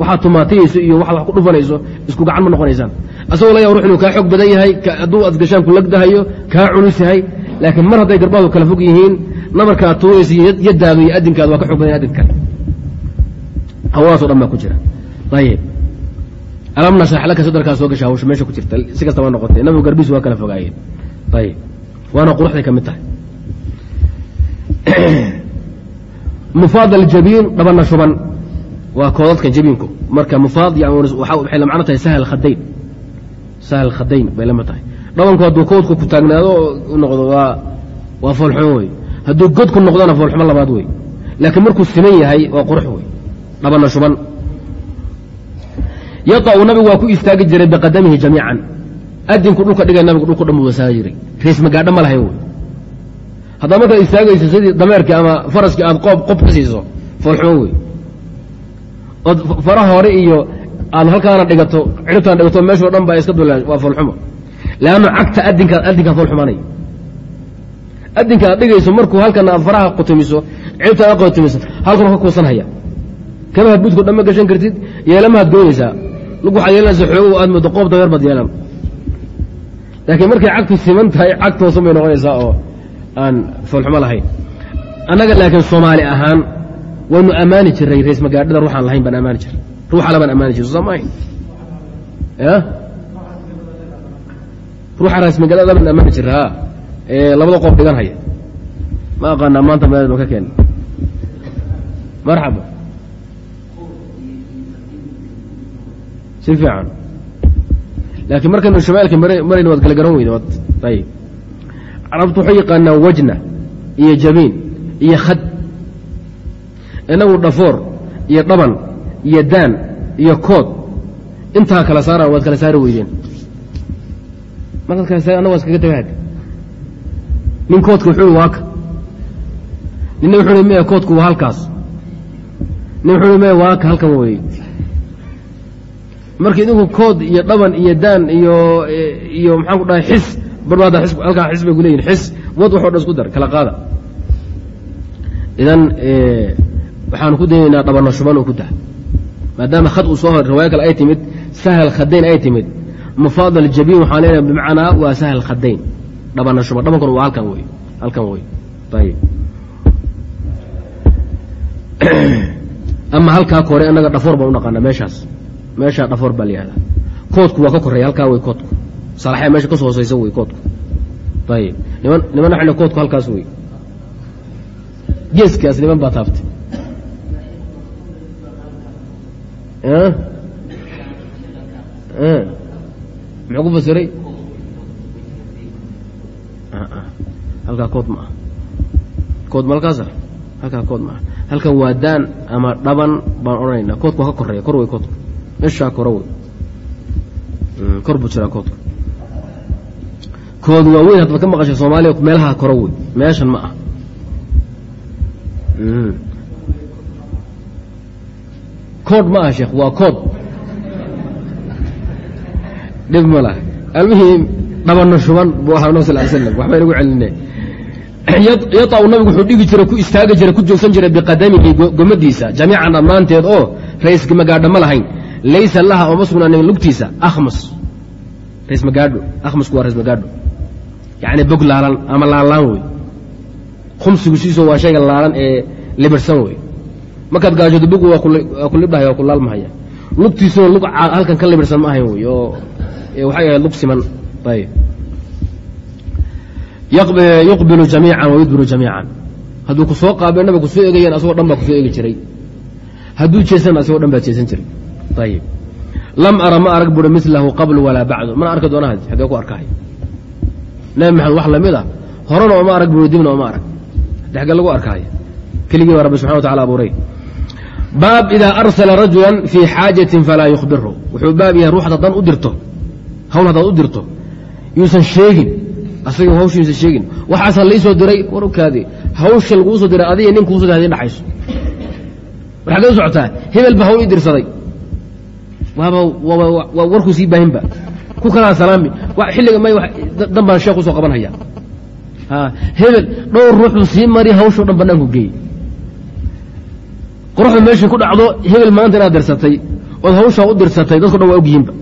waxaad tumaatiyayso iyo waxaad wax ku dhufanayso isku gacan ma noqonaysaan. Asagoo laga rux inuu kaa xoog badan yahay hadduu adgashaan ku lagdahayo kaa culus yahay laakiin mar hadday garbaadu kala fog yihiin nabarkaad tuuraysa yadaadu iyo adinkaadu waa ka xog badan adin kale hawadaasoo dhan baa ku jira. Ayib alam nashax laka sadarkaa soo gasha hawsha meesha ku jirta si kastaba noqotay nabigu garbiisu waa kala fogaayeen. Ayib waana quruxday ka mid tahay mufaad aljabiin dhabana shuban. Waa koodadka jabiinku. Marka mufaad waxay la macno tahay sahal khadayn. Sahal khadayn bay lama tahay. Dhabanku hadduu koodku ku taagnaado noqdo waa foolxumo wey hadduu godku noqdona foolxumo labaad wey laakiin markuu siman yahay waa qurux wey dhabana shuban. Yaطa'u nabigu waa ku istaagi jiray biqadamihi jamiican. Adinku dhulka dhigay nabigu dhulku dhan buu wasaagi jiray riis magaadho ma lahayn haddaa markaad istaagayso sidii dameerkii ama faraskii aad qoob qob ka siiso foolxumo wey ood faraha hore iyo aad halkaana dhigato ciribtaan dhigato meeshoo dhan baa iska dulaan waa foolxumo leanna cagta adinkaa adinkaa foolxumaanay adinka aad dhigayso markuu halkana aad faraha qutumiso ciribtaan aad qutumiso halkuna ka kuusanhaya kamahaad dhan ma gashan kartid yeelamahaad goynaysaa. Lug waxaad yeelanaysa xoogo aad moodo qoob dameer baad yeelan. Laakiin markay cagtu siman tahay cagtoosan bay noqonaysaa oo aan foolxumo lahayn. Annaga laakiin soomaali ahaan waynu ammaani jiray rays magaadhada ruuxaan lahayn baan ammaani jiray. Ruuxa labaan ammaani jiray soo maahayn ya ruuxa rays magaalada baan ammaani jiray ee labada qof dhigan ma aqaanaa maanta meelnu ka keen marxaba. Si fiican. Laakiin markaynu shamaalka marayna waad kala garan weyda ayib carabtu waxay yaqaanaa wajna iyo jabiin iyo khad. Inagu dhafoor iyo dhaban iyo daan iyo kood. Intaa kala saaraan waad kala saari weydeen. Markaad kala saar annaga waa iskaga tagaad nin koodka wuxuu waa ka ninna wuxuu hi maya koodku waa halkaas? Nin wuxuu hi maya waa ka halkan weeye. Marka idinku kood iyo dhaban iyo daan iyo iyo maxaan ku dhahay xis barbaada halkaa xis bay ku leeyihiin xis wad waxo dhan isku dar kala qaada. Idan waxaanu ku daynaynaa dhabano shuban oo ku dah maadaama khad uu soo hor riwaayo kale ay timid sahal khadayn ay timid. Mufaadal jabiin waxaan leenahay bimacnaa waa sahal khadayn dhabana shuban dhabankuna waa halkan wey halkan wey ayib ama halkaa kore annaga dhafoor baan u naqaana meeshaas. Meeshaa dhafoor baa la koodku waa ka koreeya halkaa wey koodku salaxya meesha ka soo hooseysa wey koodku. Ayib niman niman waxay koodku halkaas wey geeskaas niman baa taaftay muxuu ku fasiray? Halkaa kood ma ah kood ma halkaasa halkaa kood ma ah halkan waa daan ama dhaban baan odhanaynaa. Koodku waa ka koreeya kor wey koodku. Meeshaa kore wey kor buu jiraa koodku kood waa weyn haddaad ka maqasha soomaaliya meelaha kore wey meeshan ma ah kood ma aha sheekh waa kood. Dhib ma laha. Almihim dhabano shuban buu ahaa nab sal l slam waxba inagu celine yaطa'u nabigu wuxuu dhigi jiray ku istaagi jiray ku joogsan jiray biqadamihi gomadiisa jamiican dhammaanteed oo rays magaadho ma lahayn. Laysa laha ooma sugnaanin lugtiisa akhmas. Rays magaadho akhmasku waa rays magaadho yacni bog laalan ama laalaan wey khumsigu siiso waa shayga laalan ee libirsan wey markaad gaajoodo bog waa ku libdhahay waa ku laalmahaya lugtiisuna lug halkan ka libirsan ma ahayn wey oo waxay ahayd lug siman. Ayb yuqbilu jamiican wayudbiru jamiican. Hadduu ku soo qaabeen nabiga ku soo eegayeen asagoo dhan baa ku soo eegi jiray. Hadduu jeesana asagoo dhan baa jeesan jiray. Ayib. Lam ara ma arag buri milahu qablu walaa bacdu. Mana arki doona xagee ku arkahay nabi maxamed wax la mid a horena ooma arag buri dibna ooma arag. Xagee lagu arkaayo. Keligii baa rabbi subxana wa tacala abuuray. Baab idaa arsala rajulan fii xaajatin falaa yukhbirhu wuxuu baab yahay ruux haddaad u dirto hawl haddaad u dirto yuusan sheegin asaga hawshiisa sheegin. Waxaasaa laisoo diray war ukaadi hawsha laguu soo diray adiga nin kuuso diray haddii dhaxayso xaggee u socotaa hebel ba hawl ii dirsaday. Waaba waa warkuu sii baahinba ku kalaa salaami. Xilliga may dan baan sheekh u soo qaban haya hebel dhowr ruuxuu sii mari hawshao dhan banaanku geeyey qoraxdu meeshii ku dhacdo hebel maanta inaad dirsatay ood hawshaa u dirsatay dadko dhan waa ogyihiinba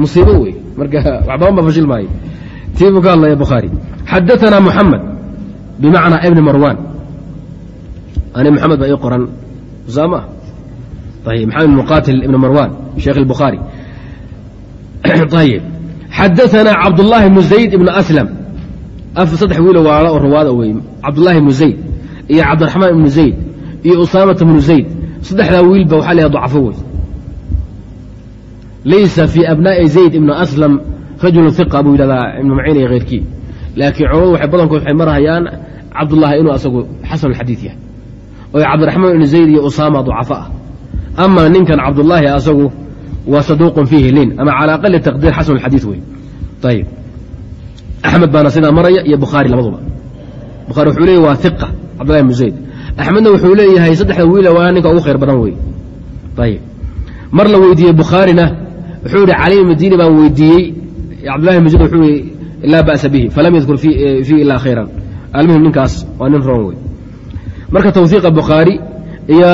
musiibo wey marka wax badan ba fashil maayo. Tii buu ka hadlaya bukhaari xadaanaa muxamed bimacnaa ibni marwan ani maxamed baa ii qoran. Usaama ayib maxamed muqatil ibn marwan sheekh الbukhaari ayib xadaanaa cabdullaahi bnu zayd ibnu aslam saddex wiilo waala oo rawaada wey cabdullaahi ibnu zayd iyo cabdiraxmaan ibnu zayd iyo usaamata bnu zayd saddexdaa wiilba waxaa la dacfo wey laysa fii abnaa'i zayd ibnu aslam rajulu hiqa buu yidhahdaa ibnu maciin iyo keyrkii laakiin culamadu waxay badankood waxay marhayaan cabdullaahi inuu asagu xasan alxadiid yahay oo cabdiraxmaan ibnu zayd iyo usaama ducafo ah ama ninkan cabdullaahi asagu waa saduuqun fiihi lin. Ama cala aqali taqdiir xasan alxadiid wey ayib axmed baana sidaa maraya iyo bukhaari labaduba. Bukhari wuxuu leeyahy waa hiqa cabdullahi ibnu zayd. Axmedna wuxuu leeyahay saddexda wiila waa ninka ugu khayr badan wey ayib mar la weydiiyey bukhaarina wuxuu yihi cali madiini baan weydiiyey. Cabdullahi ibnu zayd wuxuu yihi laa ba'sa bihi falam yadkur fiihi ilaa khayran. Almuhim ninkaas waa nin roon wey marka tawhiiqa bukhaari iyo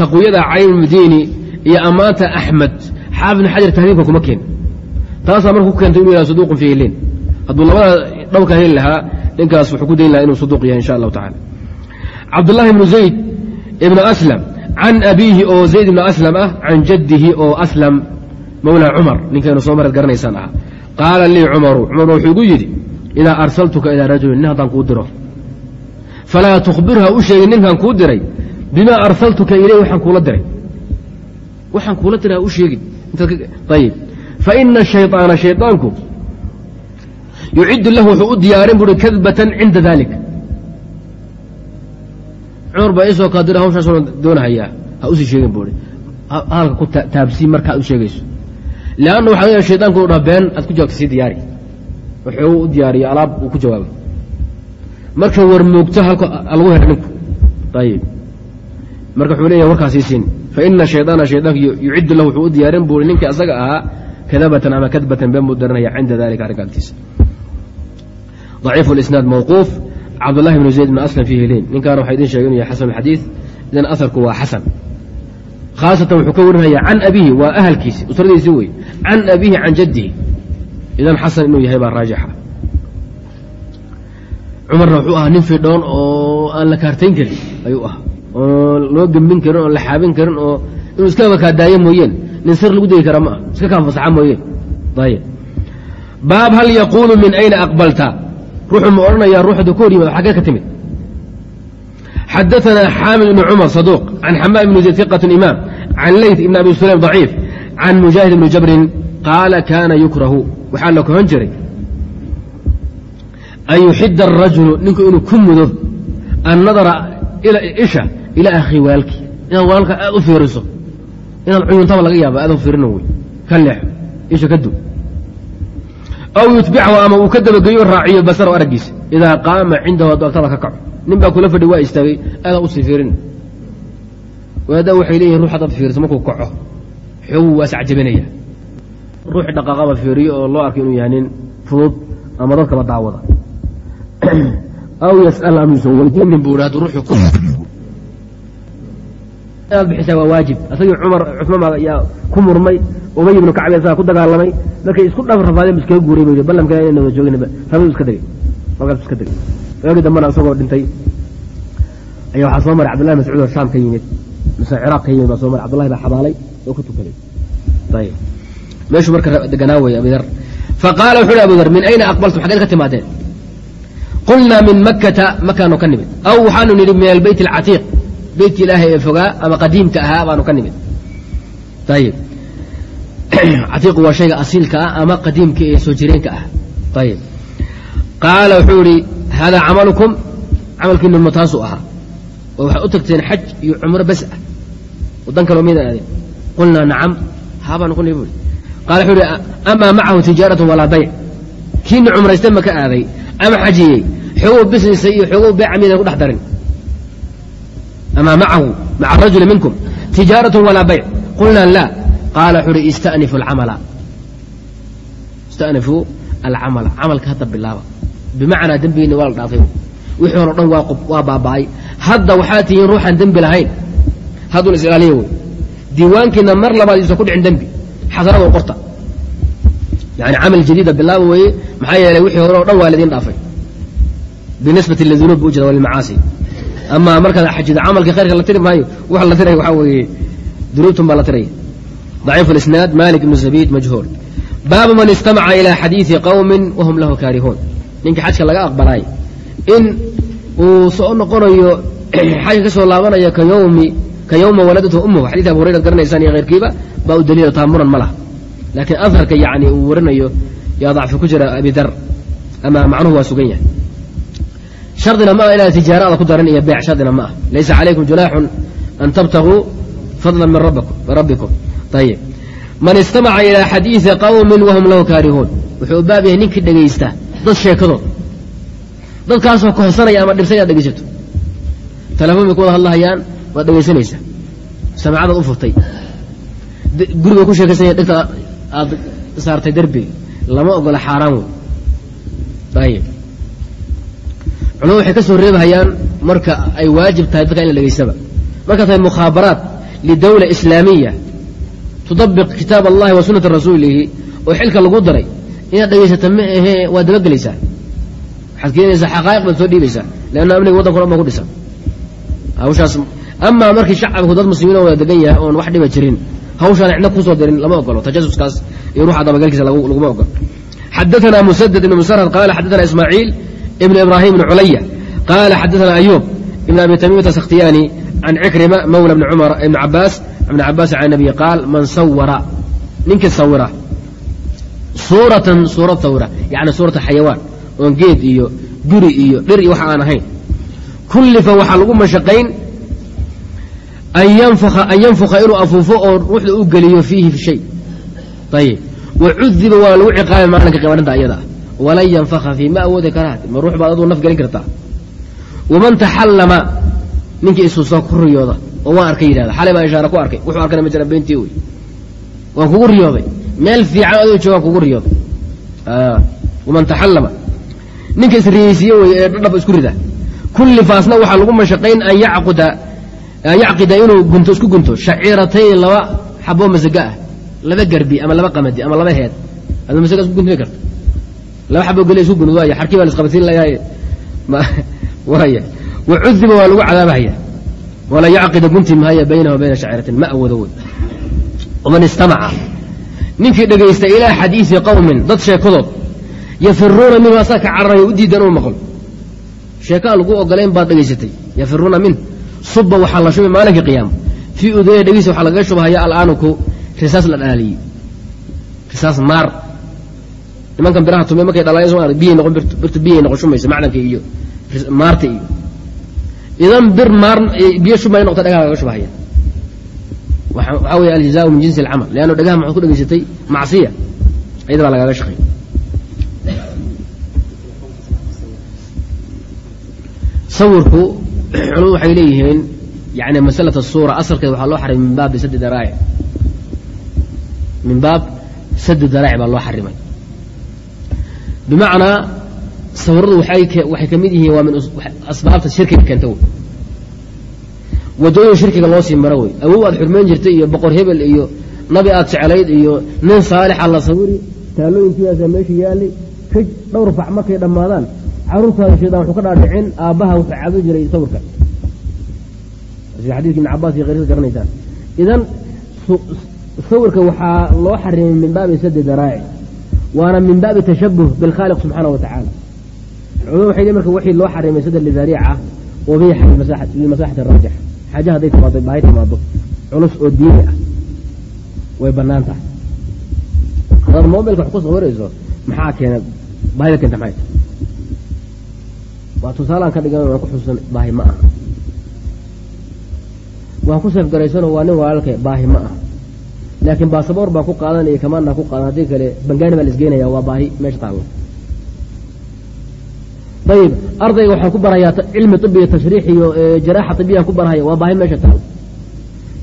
taqwiyada cali madiini iyo ammaanta axmed xaafid xajar tahriibka kuma keen. Taasaa marka ku keentay inu yihah saduuqun fiihi lin hadduu labada dhowrka heli lahaa ninkaas wuxuu ku dayn lahaa inuu saduuq yahay insha allahu tacala cabdullahi ibnu zayd ibnu aslam can abiihi oo zayd ibnu aslam ah can jaddihi oo aslam mawla cumar. Ninkaynu soo marad garanaysaan ah qaala lii cumaru cumar wuxuu igu yidhi idaa arsaltuka ilaa rajulin nin haddaan kuu diro. Falaa tukhbirha u sheegin ninkaan kuu diray bimaa arsaltuka ileyh waxaan kuula diray waxaan kuula diray ha u sheegin. Ayib faina shayطaana shayطaanku yuciddu lahu wuxuu u diyaarin buui kadbatan cinda dalik cumar baa isoo kaa dira hawshaasuna doonahayaa. Ha u sii sheegin buui hadalka ku taabsii markaad u sheegayso. Leanna waxa leeyahay shaytanku inu dhaha been aad ku jawaabta sii diyaari. Wuxuu u diyaariyo alaab uu ku jawaabay. Marka war halka lagu hela ninku. Ayib marka wuxuu leeyahay warkaasii siin. Fa ina shaydaana shaydaanku yuciddu lahu wuxuu u diyaarin buuri ninkii asaga ahaa kadabatan ama kadbatan been buu daranaya cinda dalika arrinka agtiisa daciifu lisnaad mawquuf. Cabdullahi bnu zayd bnu aslam fiihi leyn ninkaana waxaa idin sheegay inuu yahay xasan alxadiid idan aharku waa xasan. Khaasatan wuxuu ka warinayaa can abihi waa ahalkiisi usradiisii wey can abihi can jaddihi. Idan xasan inuu yahay baa raajixa cumarna wuxuu ahaa nin fidhoon oo aan la kaartayn karin ayuu ahaa oon loo gembin karin oon la xaabin karin oo inuu iskaba kaadaayo mooyeen nin sir lagu degi kara ma ah iska kaanfasaxa mooyeen ayb baab hal yaquulu min ayna aqbalta ruuxuu ma odhanayaa ruuxda ku hor yimad xaggee ka timid xadaثna xaamid ibn cumar saduuq can xamaad ibn zayd iqat imaam can leyt ibn abi sulaym ضaciif can mujaahid ibni jabrin qaala kaana yukrahu waxaa la kohon jiray an yuxida الrajulu ninku inuu ku mudo annadara isha ilaa akhi waalkii inaad waalka aad u fiiriso. Inaad cuyuntaba laga yaaba aad fiirino wey. Ka leexo isha ka dub. Aw yutbicahu ama uu ka dabageeyo raaciyo basaro araggiisa. Idaa qaama cindahu hadduu agtada ka kaco. Nin baa kula fadhi waa istaagay aadan u sii fiirin wadaaddaa waxay leeyihiin ruux haddaad fiiriso markuu kaco. Xoogu waa iscajabinaya ruuxi dhaqaaqaba fiiriyo oo loo arkay inuu yahay nin fudud ama dadkaba daawada. Aw yas'al amuusan weydiinin buu hadduu ruuxu inaad bixisaa waa waajib. Asagii cumar cusmaan baa yaa ku murmay ubay ibnu kacbi asagaa ku dagaalamay. Markay isku dhaf rafaadeen bu iskaga guuray bu yidhi ballamka inayna wada joogin rabadu iska degay halkaas iska degay waagii dambana isagoo dhintay ayaa waxaa soo maray cabdullahi mascuud oo shaam ka yimid mise ciraaq ka yimid baa soo maray. Cabdullahi baa xabaalay oo ku tukaday ayib meeshuu marka deganaa weeye abidar faqaala wuxu uhi abudar min ayna aqbaltum? Xaggeed ka timaadeen. Qulnaa min makkata makaanu ka nimid. Aw waxaanu nidhi min albeyt alcatiiq beytkii ilaahay ee fogaa ama qadiimka ahaa baanu ka nimid ayib catiiqu waa shayga asiilka ah ama qadiimka ee soo jireenka ah ayib qaala wuxuu ihi haadaa camalukum camalkiinu ma taasuu ahaa oo waxaad u tagteen xaj iyo cumro bas ah wadan kaloo miydaan aadeen qulnaa nacam haabaanu ku nihi buui qaala wuxuu ihi amaa macahu tijaaratun walaa bayc kiina cumraysta ma ka aaday ama xajiyey xoogow bisnisa iyo xoogow beeca miydaan ku dhex darin amaa macahu maca arajuli minkum tijaaratun walaa bayc qulnaa laa qaala wuxuu uhi istanifu alcamala istanifuu alcamala camalka hadda bilaaba bimacnaa dembigiina waa la dhaafay wixii hore o dhan waa baaba'ay hadda waxaa tihiin ruuxaan dembi lahayn haddun is ilaaliya wey diiwaankiina mar labaad iisa ku dhicin dembi xasanada u qorta yani camal jadiida bilaaba weeye maxaa yeelay wixii hore o dhan waa laydin dhaafay binisbati lidunuub bu jira walilmacaasi ama markaad xajida camalka khayrka la tiri maayo waxa la tiraya waxaa weeye dunuubtan baa la tiraya daciifu lisnaad malik ibnu zabid majhuul. Baabu man istamaca ilaa xadiidi qowmin wahum lahu kaarihuun. Ninka xajka laga aqbalaay in uu soo noqonayo xajka ka soo laabanayo ka yowmi ka yowma waladatu ummuhu xadiida abu hurayra garanaysaan iyo khayrkiiba baa u daliila taa muran ma laha. Laakiin aharka yacni uu warinayo yaa dacfi ku jira abi dar ama macnuhu waa sugan yahay shardina ma ah inaad tijaarada ku daran iyo beec shardina ma ah. Laysa calaykum junaaxun an tabtaguu fadla min rabbikum ayib man istamaca ilaa xadiidi qowmin wahum lahu kaarihuun. Wuxuu baab yahay ninkii dhegaysta dad sheekadood. Dadkaasoo kohsanaya ama dhibsan inaad dhegaysato telefoon bay hadlahayaan waad dhegaysanaysaa samacadaad u furtay. Guriga ku sheekaysanya dhegta aad saartay derbiga lama ogola xaaraan wey. Ayib culamadu waxay ka soo reebahayaan marka ay waajib tahay dadka in la dhegaystaba marka tahay mukhaabaraat lidawla islaamiya tudabiq kitaab allahi wa sunata rasuulihi oo xilka lagu daray inaad dhegaysata ma ahee waad dabagelaysaa waxaad keenaysaa xaqaa'iq baad soo dhiibaysaa leanna amniga waddanka dhan baa ku dhisan. Hawshaas amaa markii shacabku dad muslimiin wada degan yahay oon wax dhiba jirin hawshaan cidna ku soo dirin lama ogolo tajasuskaas iyo ruuxa dabagalkiisa laguma ogolo xadaثna msdd ibn musrd qala xadaثna ismaaciil ibn ibrahim ibn culaya qala xadaثna ayub ibn abi tamimata sakhtiyani can cikrima mawla bni cumar ibn cabaas ibn cabaas can nabiy qaal man sawara ninkii sawira suuratan suurad sawira yani suurata xayawaan oon geed iyo guri iyo dhir iyo waxa aan ahayn kullifa waxaa lagu mashaqayn an yanfuka inuu afuufo oo ruuxda u geliyo fiihi shay ayib wacudiba waa lagu ciqaabay maalinka qiyamadhinta ayada walan yanfaka fii ma awoodi karaat ma ruux baad aduu naf gelin kartaa. Waman taxallama ninkii isuusaa ku riyooda oo waan arkay yidhahda xalay baan ishaara ku arkay wuxuu arkana ma jira beentii wey waan kugu riyooday meel fiican adoo joogaan kugu riyooday waman taxallama ninka isriyeysiiye wey ee dhadhab isku rida. Kulli waxaa lagu mashaqayn an yacquda an yacqida inuu gunto isku gunto. Shaciiratayn laba xaboo masaga ah laba garbi ama laba qamadi ama laba heed adma masaga isku guntimi karta laba xaboo gele isku gun waaya xarkii baa la isqabadsiin layahay waaya wacudiba waa lagu cadaabahaya. Wala yacqida gunti mahaya baynahu bayna shaciiratin ma awoodo wey waman istamaca. Ninkii dhegaysta ilaa xadiidi qowmin dad sheekadood yafiruuna minhu asaa ka cararayo u diidan uu maqlo. Sheekaa lagu ogolayn baad dhegaysatay. Yafiruuna minh suba waxaa la shubay maalinka qiyaama fii udaya dhegeysa waxaa lagaga shubahaya alaanuku risaas la dhalaaliyey risaas maar nimankan biraha tume markay dhalaayan soo biyay noqon birtu biyay noqon shumaysa macdanka iyo maarta iyo. Idan bir maar biyo shumay noqota dhagaha lagaga shubahaya. Waxaa weeye aljazaau min jinsi alcamal. Leanno dhagaha maxaad ku dhegaysatay macsiya ayada baa lagaaga shaqay sawirku culamadu waxay leeyihiin yani masalat asuura asalkeeda waxaa loo xarimay min baab sadi daraa'ic min baab sadi daraa'ic baa loo xarimay bimacnaa sawiradu waxay ka mid yihiin waa min asbaabta shirkiga keenta wey wadooyin shirkiga loo sii maro wey awow aad xurmayn jirtay iyo boqor hebel iyo nabi aad jeclayd iyo nin saalixa la sawiri taalooyinkiidaasa meesha yaalay ka dhowr fac markay dhammaadaan caruurtaada shaydaan wuxuu ka dhaadhicin aabbaha wuxuu caabudi jiray sawirka sida ibn cabaas iyo keyrkiis garanaysaan idan sawirka waxaa loo xarimay min baabi sadi daraa'ic waana min baabi tashabuh bilkhaaliq subxaana wa tacaala. Waxay marka wixii loo xarimay sada lidariica wabiixa limaslaxati raajix. Xaaja hadday timaado baahi timaado. Culus oo diini ah. Way bannaan tahay. Hadaad mobilka wax ku sawirayso maxaa keena baahida keenta maxay waa tusaalaan ka dhigan ku xusuusan baahi ma aha. Waan ku seefgaraysanoo waa nin walaalka baahi ma aha laakiin baasaboor baan ku qaadanaya kamaanaan ku qaadan. Haddii kale bangaani baa la isgeynaya waa baahi meesha taalla ayib ardayga waxaan ku barayaa cilmi ibiyo tashriix iyo jaraaxa ibiyaan ku barahaya waa baahi meesha taalla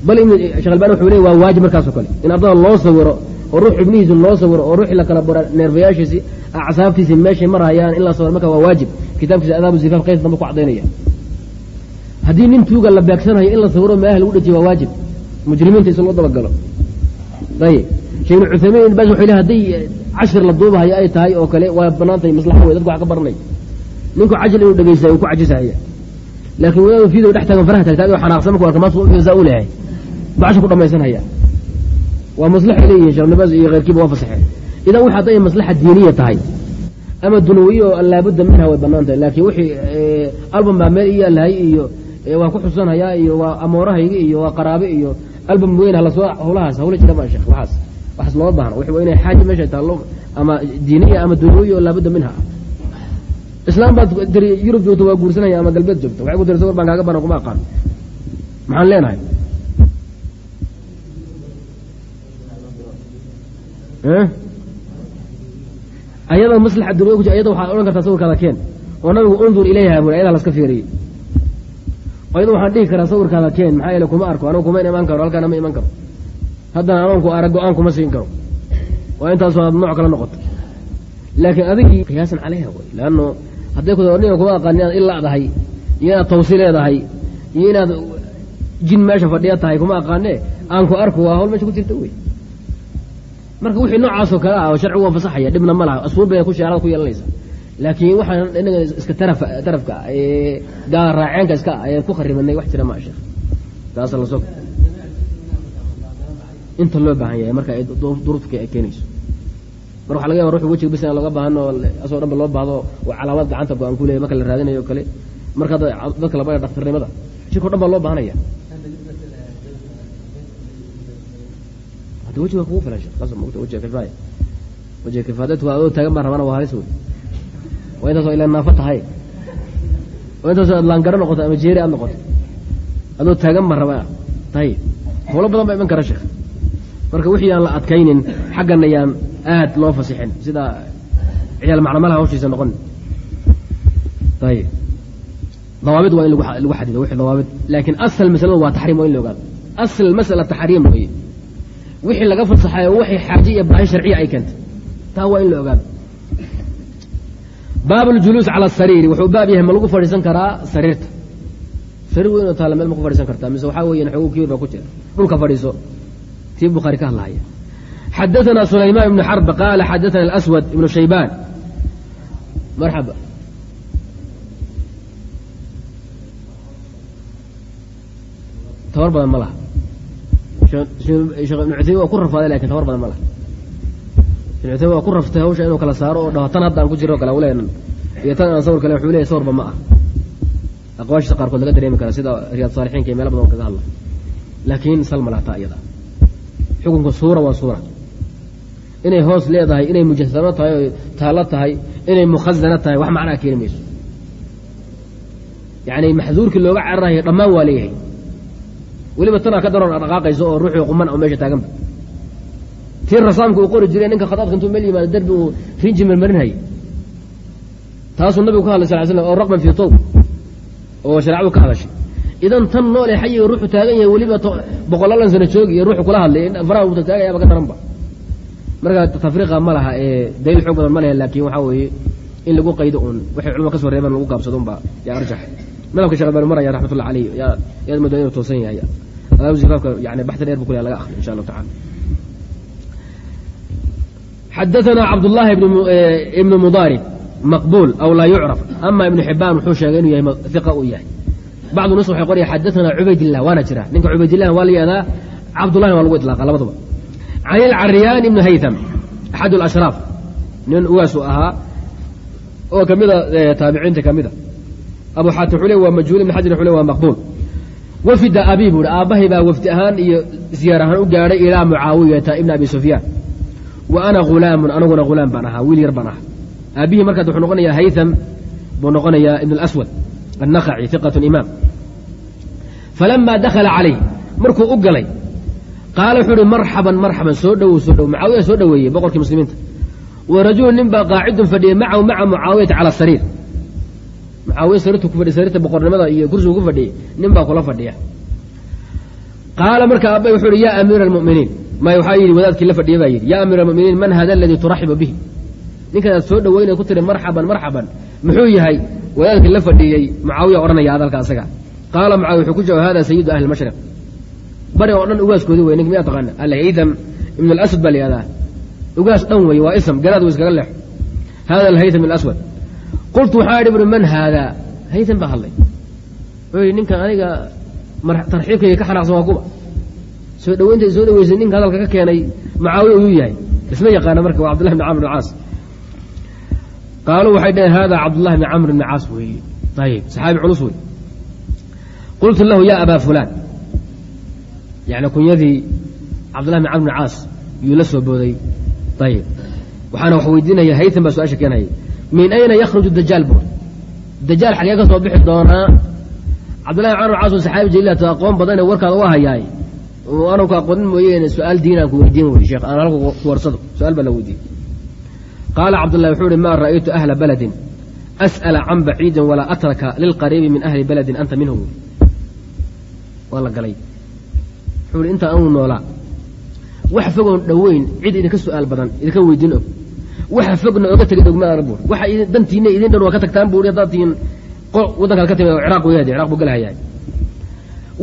bal shekh albani wuxuu leey waa waajib markaasoo kale. In ardada loo sawiro oo ruux xubnihiisi loo sawiro oo ruuxii la kala neerfayaashiisi acsaabtiisi meeshay marhayaan in la sawiro marka waa waajib. Kitaabkiisa adaabu zifaaf qays dambe ku cadaynaya haddii nin tuuga la beegsanayo in la sawiro meelaha lagu dhejiyo waa waajib. Mujrimiinta is loo dabagalo ayib sheekh cuthaymiin bas wuxuu yidhi hadday cashir la duubahayo ay tahay oo kale waa bannaan tahay maslaxa wey dadku wax ka baranay ninku cajil inuu dhegeysta uu ku cajisahaya laakiin wadaadu fiidow dhex taagan faraha tagtaa oo xanaaqsan marku arka maasa u leeyahay bacasha ku dhamaysanhaya waa maslaxay leeyihiin sheekh nabas iyo keyrkiiba waa fasaxeen idan wax hadday maslaxa diiniya tahay ama dunawiye oo laabudda minha way bannaan tahay laakiin wixii album baa meel iyaa lahay iyo waan ku xusanhayaa iyo waa amoorahayga iyo waa qaraabe iyo album weyn halasoo hawlahaas hawla meesha taallo ama diiniya ama dunawiye oo laabudda minha. Islaam baad tiri yurub joogto waa guursanaya ama galbeed joogto. Waxay ku tiri sawir baan kaaga baran kuma aqaan. Maxaan leenahay? Ayadoo maslaxa dunya ku ayada waxaad odhan kartaa sawirkaada keen. Oo nabigu undur ilayha buri ayada laska fiiriyey ayada waxaan dhihi karaa sawirkaada keen maxaa yeele kuma arko anigu kuma iman karo halkaana ma iman karo. Haddana anoonku arag go'aan kuma siin karo. Waa intaasoo aad nooc kala noqoto. Laakiin adigii qiyaasan caleyha way leanno hadday ku nin kuma aqaan inaad iladahay iyo inaad tawsi leedahay iyo inaad jin meesha fadhiya tahay kuma aqaane aan ku arko waa hawl meesha ku jirta wey marka wixii noocaasoo kale ah oo sharcigu waa fasaxaya dhibna ma laha asbuub bay kusheerada ku yeelanaysa laakiin waxaan iska taraf tarafka gaala raaceenka iska ayaan ku kharibanay wax jira maa sheekh taasa la soo inta loo baahan yahay marka duruufka ay keenayso. Mar waxa laga yaba ruxu wejiga bis looga baahano asoo dhan ba loo baahdo oo calaamad gacanta go'aan ku leeyahy marka la raadinayo kale. Marka dadka la baya o dhan baa loo baahanaya wejiga kugu filan sheekh wejiga kifaaya wejiga kifaadadku adoo taagan baan rabana waa halis wey waa intaasoo ilaa naafo tahay. Waa intaasoo aad laangaro noqoto ama jeeri aad noqoto adoo taagan baan rabaa. Tahay. Howlo badan baa iman kara sheekh. Marka wixii aan la adkaynin xaggana yaan aad loo fasixin. Sida ciyaal macnamalaha hawshiisa noqon. Ayib dawaabid waa in lagu xadido wixii dawaabid. Laakiin asal masaladu waa taxriim waa in la ogaado. Asal masala taxriim weye. Wixii laga fasaxayo waxay xaaje iyo baahi sharciya ay keentay taa waa in la ogaado baab ljuluus cala asariiri wuxuu baab yahay ma lagu fadhiisan karaa sariirta sariir weyn oo taala meel ma ku fadhiisan kartaa mise waxaa weeyaan xogow kiir baa ku jira dhulka fadhiiso tii bukhaari ka hadlahaya xadaثna sulayman ibn xarb qaala xadaثna اlaswad ibn shaybaan marxaba tabar badan ma laha sheekh ibn cuthaymin waa ku rafaaday lakin tabar badan ma laha ibn cuthaymin waa ku raftay hawsha inuu kala saaro oo dhaho tan haddaan ku jiro kale uleenan. Iyo tan aan sawir kale wuxuu leeyahy sawirba ma ah aqwaashiisa qaarkood laga dareemi kara sida riyaad saalixiinka iyo meelo badan kaga hadla laakiin salma iyada xukunka suura waa suura. Inay hoos leedahay inay mujasamo tahay oo taallo tahay inay mukhasano tahay wax macnaa keeni mayso. Yacni maxduurkii looga cararayo dhammaan waa leeyahay weliba tanaa ka daroon dhaqaaqayso oo ruuxii quman oo meesha taaganba tii rasaamka uu qori jiray ninka khadaadka intuu meel yimaado derbi uu rinji marmarinhayay taasuu nabigu ka hadlay sal slam oo raqban fii towb oo shareecadu ka hadashay idan tan noole xayiga ruuxu taagan yahay weliba boqolaalan sano joogi iyo ruuxu kula hadlay faraha uu taagayaaba ka daranba marka tafriiqa ma laha ee daliil xoog badan ma lehe laakiin waxaa weeye in lagu qaydo uun waxay culama ka soo reebaan lagu gaabsado unba yaa arjax madhabka shekh albani maraya raxmatullah caleyh yaa yaad moodaa inuu toosan yahay alaabu zifaafka yani baxdi dheer bu ku leha laga akhri insha allahu tacala xadaanaa cabdulaahi ibni mudaarib maqbuul aw laa yucraf ama ibnu xibaan wuxuu sheegay inuu yahay iqa uu yahay bacdu nas waxay qoraya xadaanaa cubaydilah waana jira ninka cubaydilahna waa la yihahdaa cabdulahina waa lagu ilaaqa labaduba can ilcariyaan ibni haytham axad alashraaf nin uwaasu ahaa oo ka taabiciinta ka abu xaatim xule waa majhuul ibn xajar xule waa maqbuul wafida abii buu hi aabbahay baa wafdi ahaan iyo siyaar ahaan u gaadhay ilaa mucaawiyata ibni abi sufyaan wa ana hulaamun anaguna hulaam baan ahaa wiil yar baan ahaa. Aabihii markaas wuxuu noqonayaa haytham buu noqonayaa ibn اlaswad annaqaci imaam. Falamaa dakhala calayh markuu u galay qaala wuxuu uhi marxaban marxaban soo dhowow soo dhow mucaawiya soo dhoweeyey boqorkii muslimiinta. Wa rajulu nin baa qaacidun fadhiyey macahu maca mucaawiyata cala sariir. Mucaawiya sariirtu ku fadhiy sariirta boqornimada iyo kursigu ku fadhiyey nin baa kula fadhiya. Qaala marka aabay wuxuu uhi yaa amiira almu'miniin may waxaa yidhi wadaadkii la fadhiya baa yidhi yaa amiira almu'miniin man hada aladii turaxibu bihi ninkaad soo dhoweynay ku tiri marxaban marxaban muxuu yahay wadaadkii la fadhiyey mucaawiya odhanaya hadalka asaga qaala mucaawiya wuxuu ku jawaab hada sayidu ahli lmashriq bari oo dhan ugaaskoodi wey nink miyaa taqaana alhaytham ibn alaswad baa la yihahdaa ugaas dhan wey waa ism garaad wa iskaga leexo hada alhaytham alaswad qultu waxaa idhi buri man haadaa haytham baa hadlay wuxuu yidhi ninkan aniga tarxiibkayga ka xanaaqsan waa kuba soo dhaweynta soo dhaweysay ninka hadalka ka keenay macaawiya uyuu yahay. Isma yaqaana marka waa cabdullahi bn camr bn qaaluu waxay dhaheen hada cabdullahi bni camr bni weeye ayib saxaabi culus wey qultu lahu ya abaa fulaan. Yani kunyadii cabdullahi bn camr caas yuu la soo booday. Ayib waxaana wax weydiinaya haytan baa su'aasha keenaya min ayna yakhruju dajaal? buur dajaal xagee ka soo bixi doonaa. Cabdullahi bn camr bn oo saxaabi jaliilata aqoon badanee warkaada waa hayaay aanu ku aqoonin mooyeene su'aal diinaan ku weydiin wey sheekh aan halku ku warsado su'aal baa la weydiiyey qaala cabdullahi wuxuu ihi maa ra'aytu ahla baladin as'ala can baciidin walaa atraka lilqariibi min ahli baladin anta minhu waa la galay wuxuu ihi intaa anuu noolaa wax fogoon dhoweyn cid idinka su'aal badan idinka weydiin og waxa fogna oga tegay ogmaana buur waxa dantiina idin dhan waa ka tagtaan buuri haddaad tihiin ka timid oo ciraaq weyaadi ciraaq buu galahayaa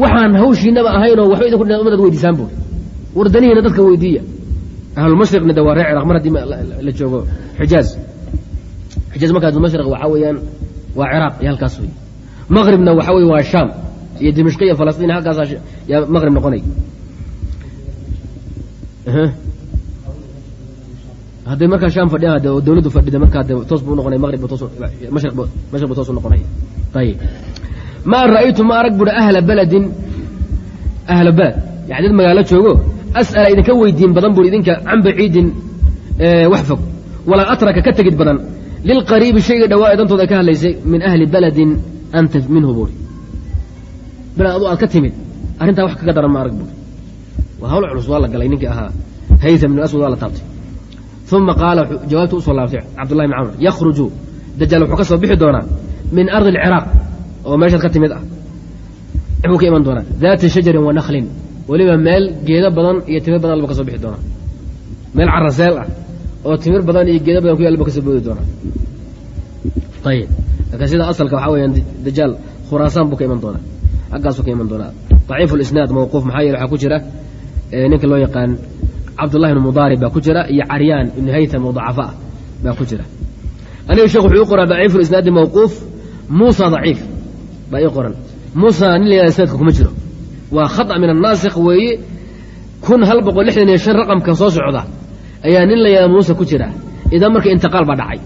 waxaan hawshiinaba ahaynoo waxba idinku dhan umadaad weydiisaan buuri wardanihiina dadka weydiiya. Ahlulmashriqna de waa reer ciraaq mar haddii la joogo. Xijaaz. Xijaaz markaa mashriq waxaa weeyaan waa ciraaq iyo halkaas wey maqribna waxa weye waa shaam iyo dimishq iyo falastiin halkaasa yaa maqrib noqonay. Hadday markaa shaam fadhiyaan de dawladdu fadhida markaa de toos buu noqonay maqribba toos mashriqba toos u noqonay. Ayib maa ra'aytu ma arag buuri ahla baladin ahla balad yani dad magaalo joogo as'ala idinka weydiin badan buuri idinka can baciidin wax fog. Walaa atraka ka tegid badan. Lilqariibi shayga dhawaa ee ka hadlaysay min ahli baladin anta minhu buuri balad adu aad ka timid. Arrintaa wax kaga daran ma arag buuri waa hawl culus waa la galay ninkii ahaa haytham ibn aswad waa la taabtay. Uma qaala jawaabta u soo laabtay cabdullahi bn camr yakhruju. Dajaal wuxuu ka soo bixi doonaa min ardi alciraaq oo meeshaad ka timid ah. Buu ka iman doonaa daati shajarin wa naklin weliba meel geedo badan iyo timir badan alba ka bixi doonaa. Meel caraseel ah oo timir badan iyo geedo badan ku yaalba ka soo boodi doonaa. Ayib laakiin sida asalka waxaa weyaan dajaal khuraasaan buu ka iman doonaa. Xaggaasuu ka iman doonaa. Daciif lisnaad mawquuf maxaa yeele waxaa ku jira ninka loo yaqaan cabdullahi ibn mudaarib baa ku jira iyo caryaan ibn haytham oo dacafa ah baa ku jira. Aniga sheekh wuxuu u qoraa daciifu lisnaadi mawquuf muusa daciif baa ii qoran muusa nin la yahada isnaadka kuma jiro waa khata min annaasikh weeye kun hal boqol lixdan iyo shan raqamka soo socda ayaa nin la yahada muuse ku jira idan marka intiqaal baa dhacay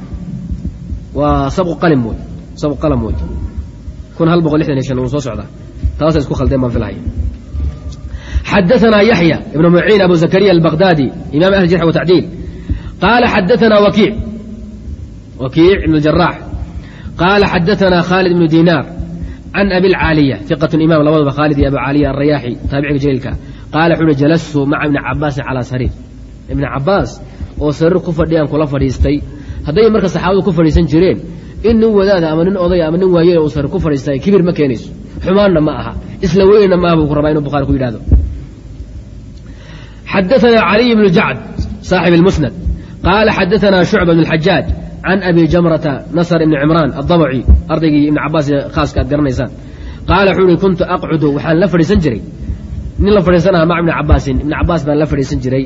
waa sabqu qalim wey sabqu qalam wey kun hal boqol lixdan iyo shan wuu soo socdaa taasa isku khaldeen baan filahaya xadaثna yaحyى ibn muciin abu zakariya albaqdaadi imam ahli jarx watacdiil qaala xadaثna wakiic wakiic ibn اjarax qaala xadaثna khaalid ibnu dinaar can abi اlcaaliya iqaة imam labadaba khaalid iyo abu caaliya alrayaaxi taabiciga jaliilka qaala wuxu uhi jalastu maca ibni cabaasin calaa sariir ibni cabaas oo sariir ku fadhiyaan kula fadhiistay hadday marka saxaabadu ku fadhiisan jireen in nin wadaada ama nin odaya ama nin waayela uu sariir ku fadhiistay kibir ma keenayso xumaanna ma aha isla weynna ma aha buu ku rabaa inuu bukhari ku yidhahdo xadaثna عaliي بن jacd صaaxib الmusnad qaala xadaثna shucba بn الxajaaj can abi jamrata nasr ibni cimraan aلdabci ardaygii ibn cabaas khaaska aad garanaysaan qaala wuxuu uhi kuntu aqcudu waxaan la fadhiisan jiray nin la fadhiisanaha maca ibni cabaasin ibni cabaas baan la fadhiisan jiray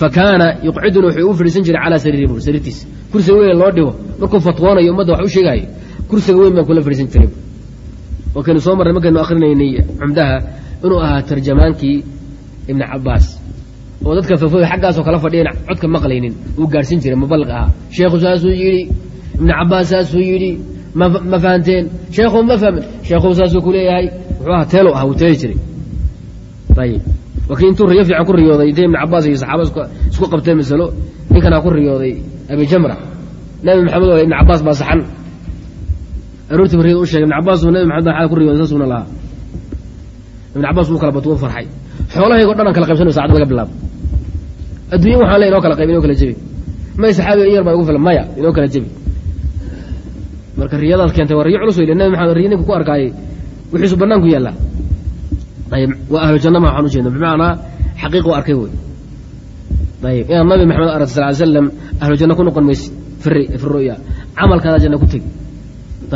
fakaana yuqciduna wuxuu u fadhiisan jiray calaa sariiri bur sariirtiisa kursiga weyn loo dhigo markuu fatwoonayo ummadda wax u sheegaayo kursiga weyn baan kula fadhiisan jiray oo kaynu soo marray markaynu akrinaynay cumdaha inuu ahaa tarjamaankii ibni cabaas oo dadka fafooda xaggaasoo kala fadhiyan codka maqlaynin uu gaadhsiin jiray muballiq ahaa. Sheekhu saasuu yidhi ibnu cabaas saasuu yidhi ma fahanteen? Sheekhu ma fahmin? Sheekhu saasuu ku leeyahay wuxuu ahaa teelo ah wuu teeli jiray. Ayib laakiin intuu riyo fiican ku riyooday intay ibnu cabaas iyo saxaaba isku qabteen masalo ninkanaa ku riyooday abi jamra. Nabi maxamed oo ibnu cabaas baa saxan. Aroortiiba riyada u sheegay ibnu cabaas nabi maxamed baa ku riyooday saasuuna lahaa. Ibnu cabaas wuu kala batu u farxay xoolahaygo dhan kala qaybsanayo sacad laga bilaabo adduunya waxaan le inoo kala qayb inoo kala jebi. May saxaabiga in yar baa igu filan maya inoo kala jebi. Marka riyadaad keentay waa riyo culus wey nabi maxamed riyo ninka ku arkaayay wixiisu banaanku yaallaa. Ayib waa ahlu janna ma waxaan ujeedna bimacnaa xaqiiq u arkay wey ayib inaad nabi maxamed aragta sal ly slam ahlu janna ku noqon maysi firi fi ru'ya camalkaada janna ku tegi.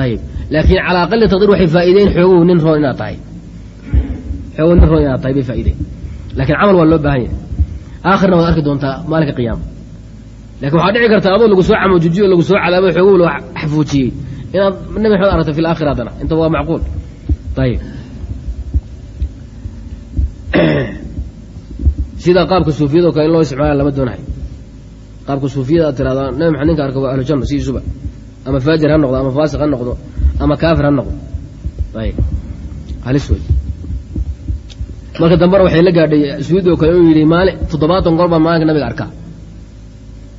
Ayib laakiin calaa aqali taqdiir waxay faa'iideyn xoogow nin roon inaad tahay. Xoogo nin roon inaad tahay bay faa'iideen lakiin camal waa loo baahan yahay aakhirna waad arki doontaa maalinka qiyaama laakiin waxaa dhici karta adoo lagu soo camojujiyo lagu soo cadaabo xoogow la xafuujiyey. Inaad nabi maxamed aragta fi laakhira haddana inta waa macquul. Ayib sidaa qaabka suufiyado kale in loo isticmaala lama doonahay. Qaabka suufiyada aad tirahdo nabi maxamed ninka arka waa ahlu janna sidiisuba ama faajir ha noqdo ama faasiq ha noqdo ama kaafir ha noqdo. Ayib halis wey marka dambena waxay la gaadhay suudi oo kale inuu yidhi maali toddobaatan goor baa maalinka nabiga arkaa.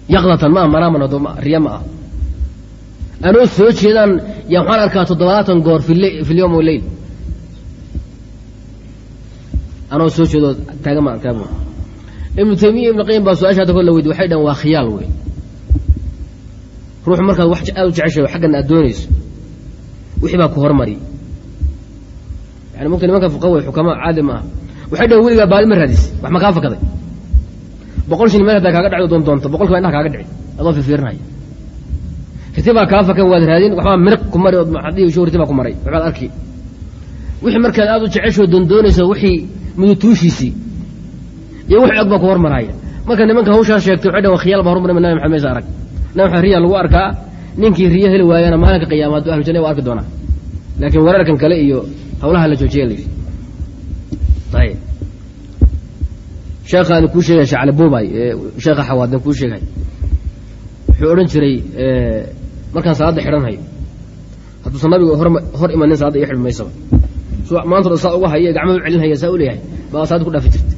Yaqdatan maa manaaman riya ma ah. Anoo soo jeedaan yaa waxaan arkaa toddobaatan goor fi lyowm waleyl anoo soo jeedoo taagan ma arkaa ibnu taymiya ibnu qayim baa su'aasha hadda la weydiy waxay dhahan waa khiyaal wey ruux markaad wax aad u jeceshay xaggan aad doonayso wixii baa ku hormari. Yani mumkin nimanka fuqawe xukama caadi ma aha waxay dhahen weligaa baali ma raadis. Wax ma kaa fakaday? Boqol shin meel haddaa kaaga dhacdo doon doonto. Boqol kiiba indhaha kaaga dhici. Adoo fifiirinaya riti baa kaa fakan waad raadin. Waxbaa miriq ku mari ood haddii sho riti ku maray. Waxbaad arki wixii markaad aad u jeceshoo doondoonayso wixii mudutuushiisii iyo wixii og ku hormaraya. Marka nimanka hawshaa sheegtay waxay dhahen waa khiyaal baa hormari nabi maxamed maysa arag. Nabi maxamed riya lagu arkaa. Ninkii riyo heli waayana maalinka qiyaama hadduu ahlu janna arki doonaa. Laakiin weerarkan kale iyo hawlaha la joojiya la yidhi ayib sheekha aan kuu sheegay shacli buubay ee sheekha xawaadan kuu sheegay wuxuu odhan jiray markaan salaadda xidhanhayo hadduusan nabiga hor imanin salaadda iyo xidhi maysaba maanta saa uga haya gacmaha u celinhaya saa u baa salaadda ku dhaafi jirta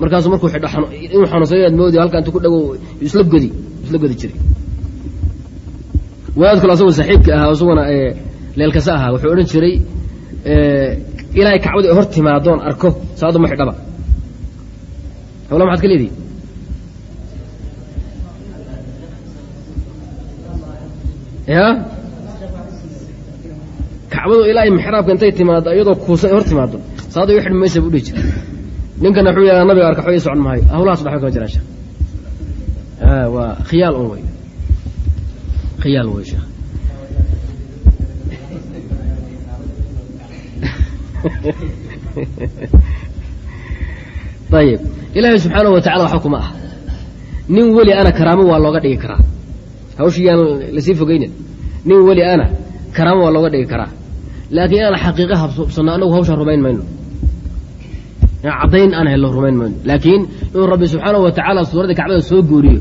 markaasu markuu xidho inuu xanuunsanayo aad moodi halka intu ku dhago isla godi isla godi jiray wadaad kale asagoo saaxiibka ahaa isaguna leelkasa ahaa wuxuu odhan jiray ilaahay kacbadu ay hor timaadoon arko salaaddu ma xidhaba. Hawla maxaad ka leedihi ya kacbadu ilaahay mixraabka intay timaado iyadoo kuusan ay hor timaado. Salaadda iga xidhi maysa dhihi jira ninkana wuxuu yahaa nabiga arka waxba ii socon maayo hawlahaas waxba kama jiraan sheekh. Waa khiyaal un wey khiyaal wey sheekh ayib ilaahay subxaanahu watacala waxba kuma ah nin weli ana karaamo waa looga dhigi karaa hawshii la sii fogeynin nin weli ana karaamo waa looga dhigi karaa laakiin inaan xaqiiqa habsanno anagu hawshaa rumayn mayno caddayn aan hello rumayn mayno laakiin inuu rabbi subxaanahu watacaala suuradda kacbada soo guuriyo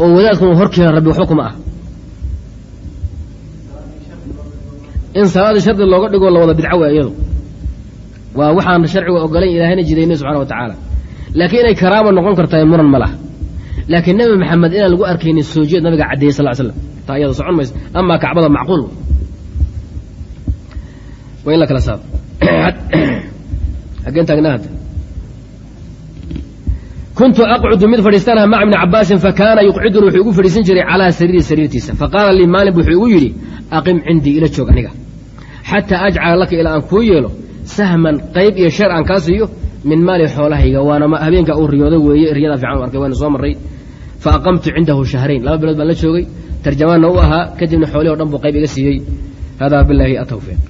oo wadaadkanu hor keena rabbi waxba kuma ah in salaadii shardi looga dhigo la wada wey iyadu waa waxaan sharciga ogolayn ilaahayna jidaynay subxana wa tacaala. Laakiin inay karaama noqon kartahay muran ma laha. Laakiin nebi maxamed inaan lagu arkaynin soo nabiga caddeeyey sal slam taa iyada socon mayso amaa kacbada macquul. Waa in la kala saaro xaggeen taagnaa hadda kuntu aqcudu mid fadhiistanaha maca ibni cabaasin fakaana yuqciduni wuxuu igu fadhiisan jiray calaa sariiri sariirtiisa. Faqaala lii maalin wuxuu igu yidhi aqim cindii ila joog aniga. Xataa ajcala laka ilaa aan kuu yeelo sahman qayb iyo sheer aan kaa siiyo min maali xoolahayga waana habeenka uu riyooday weeye riyada fiican u arkay waana soo marray. Fa aqamtu cindahu shahrayn laba bilood baan la joogay tarjamaanna u ahaa kadibna xoolihii o dhan buu qayb iga siiyey. Hada bilahi atawfiiq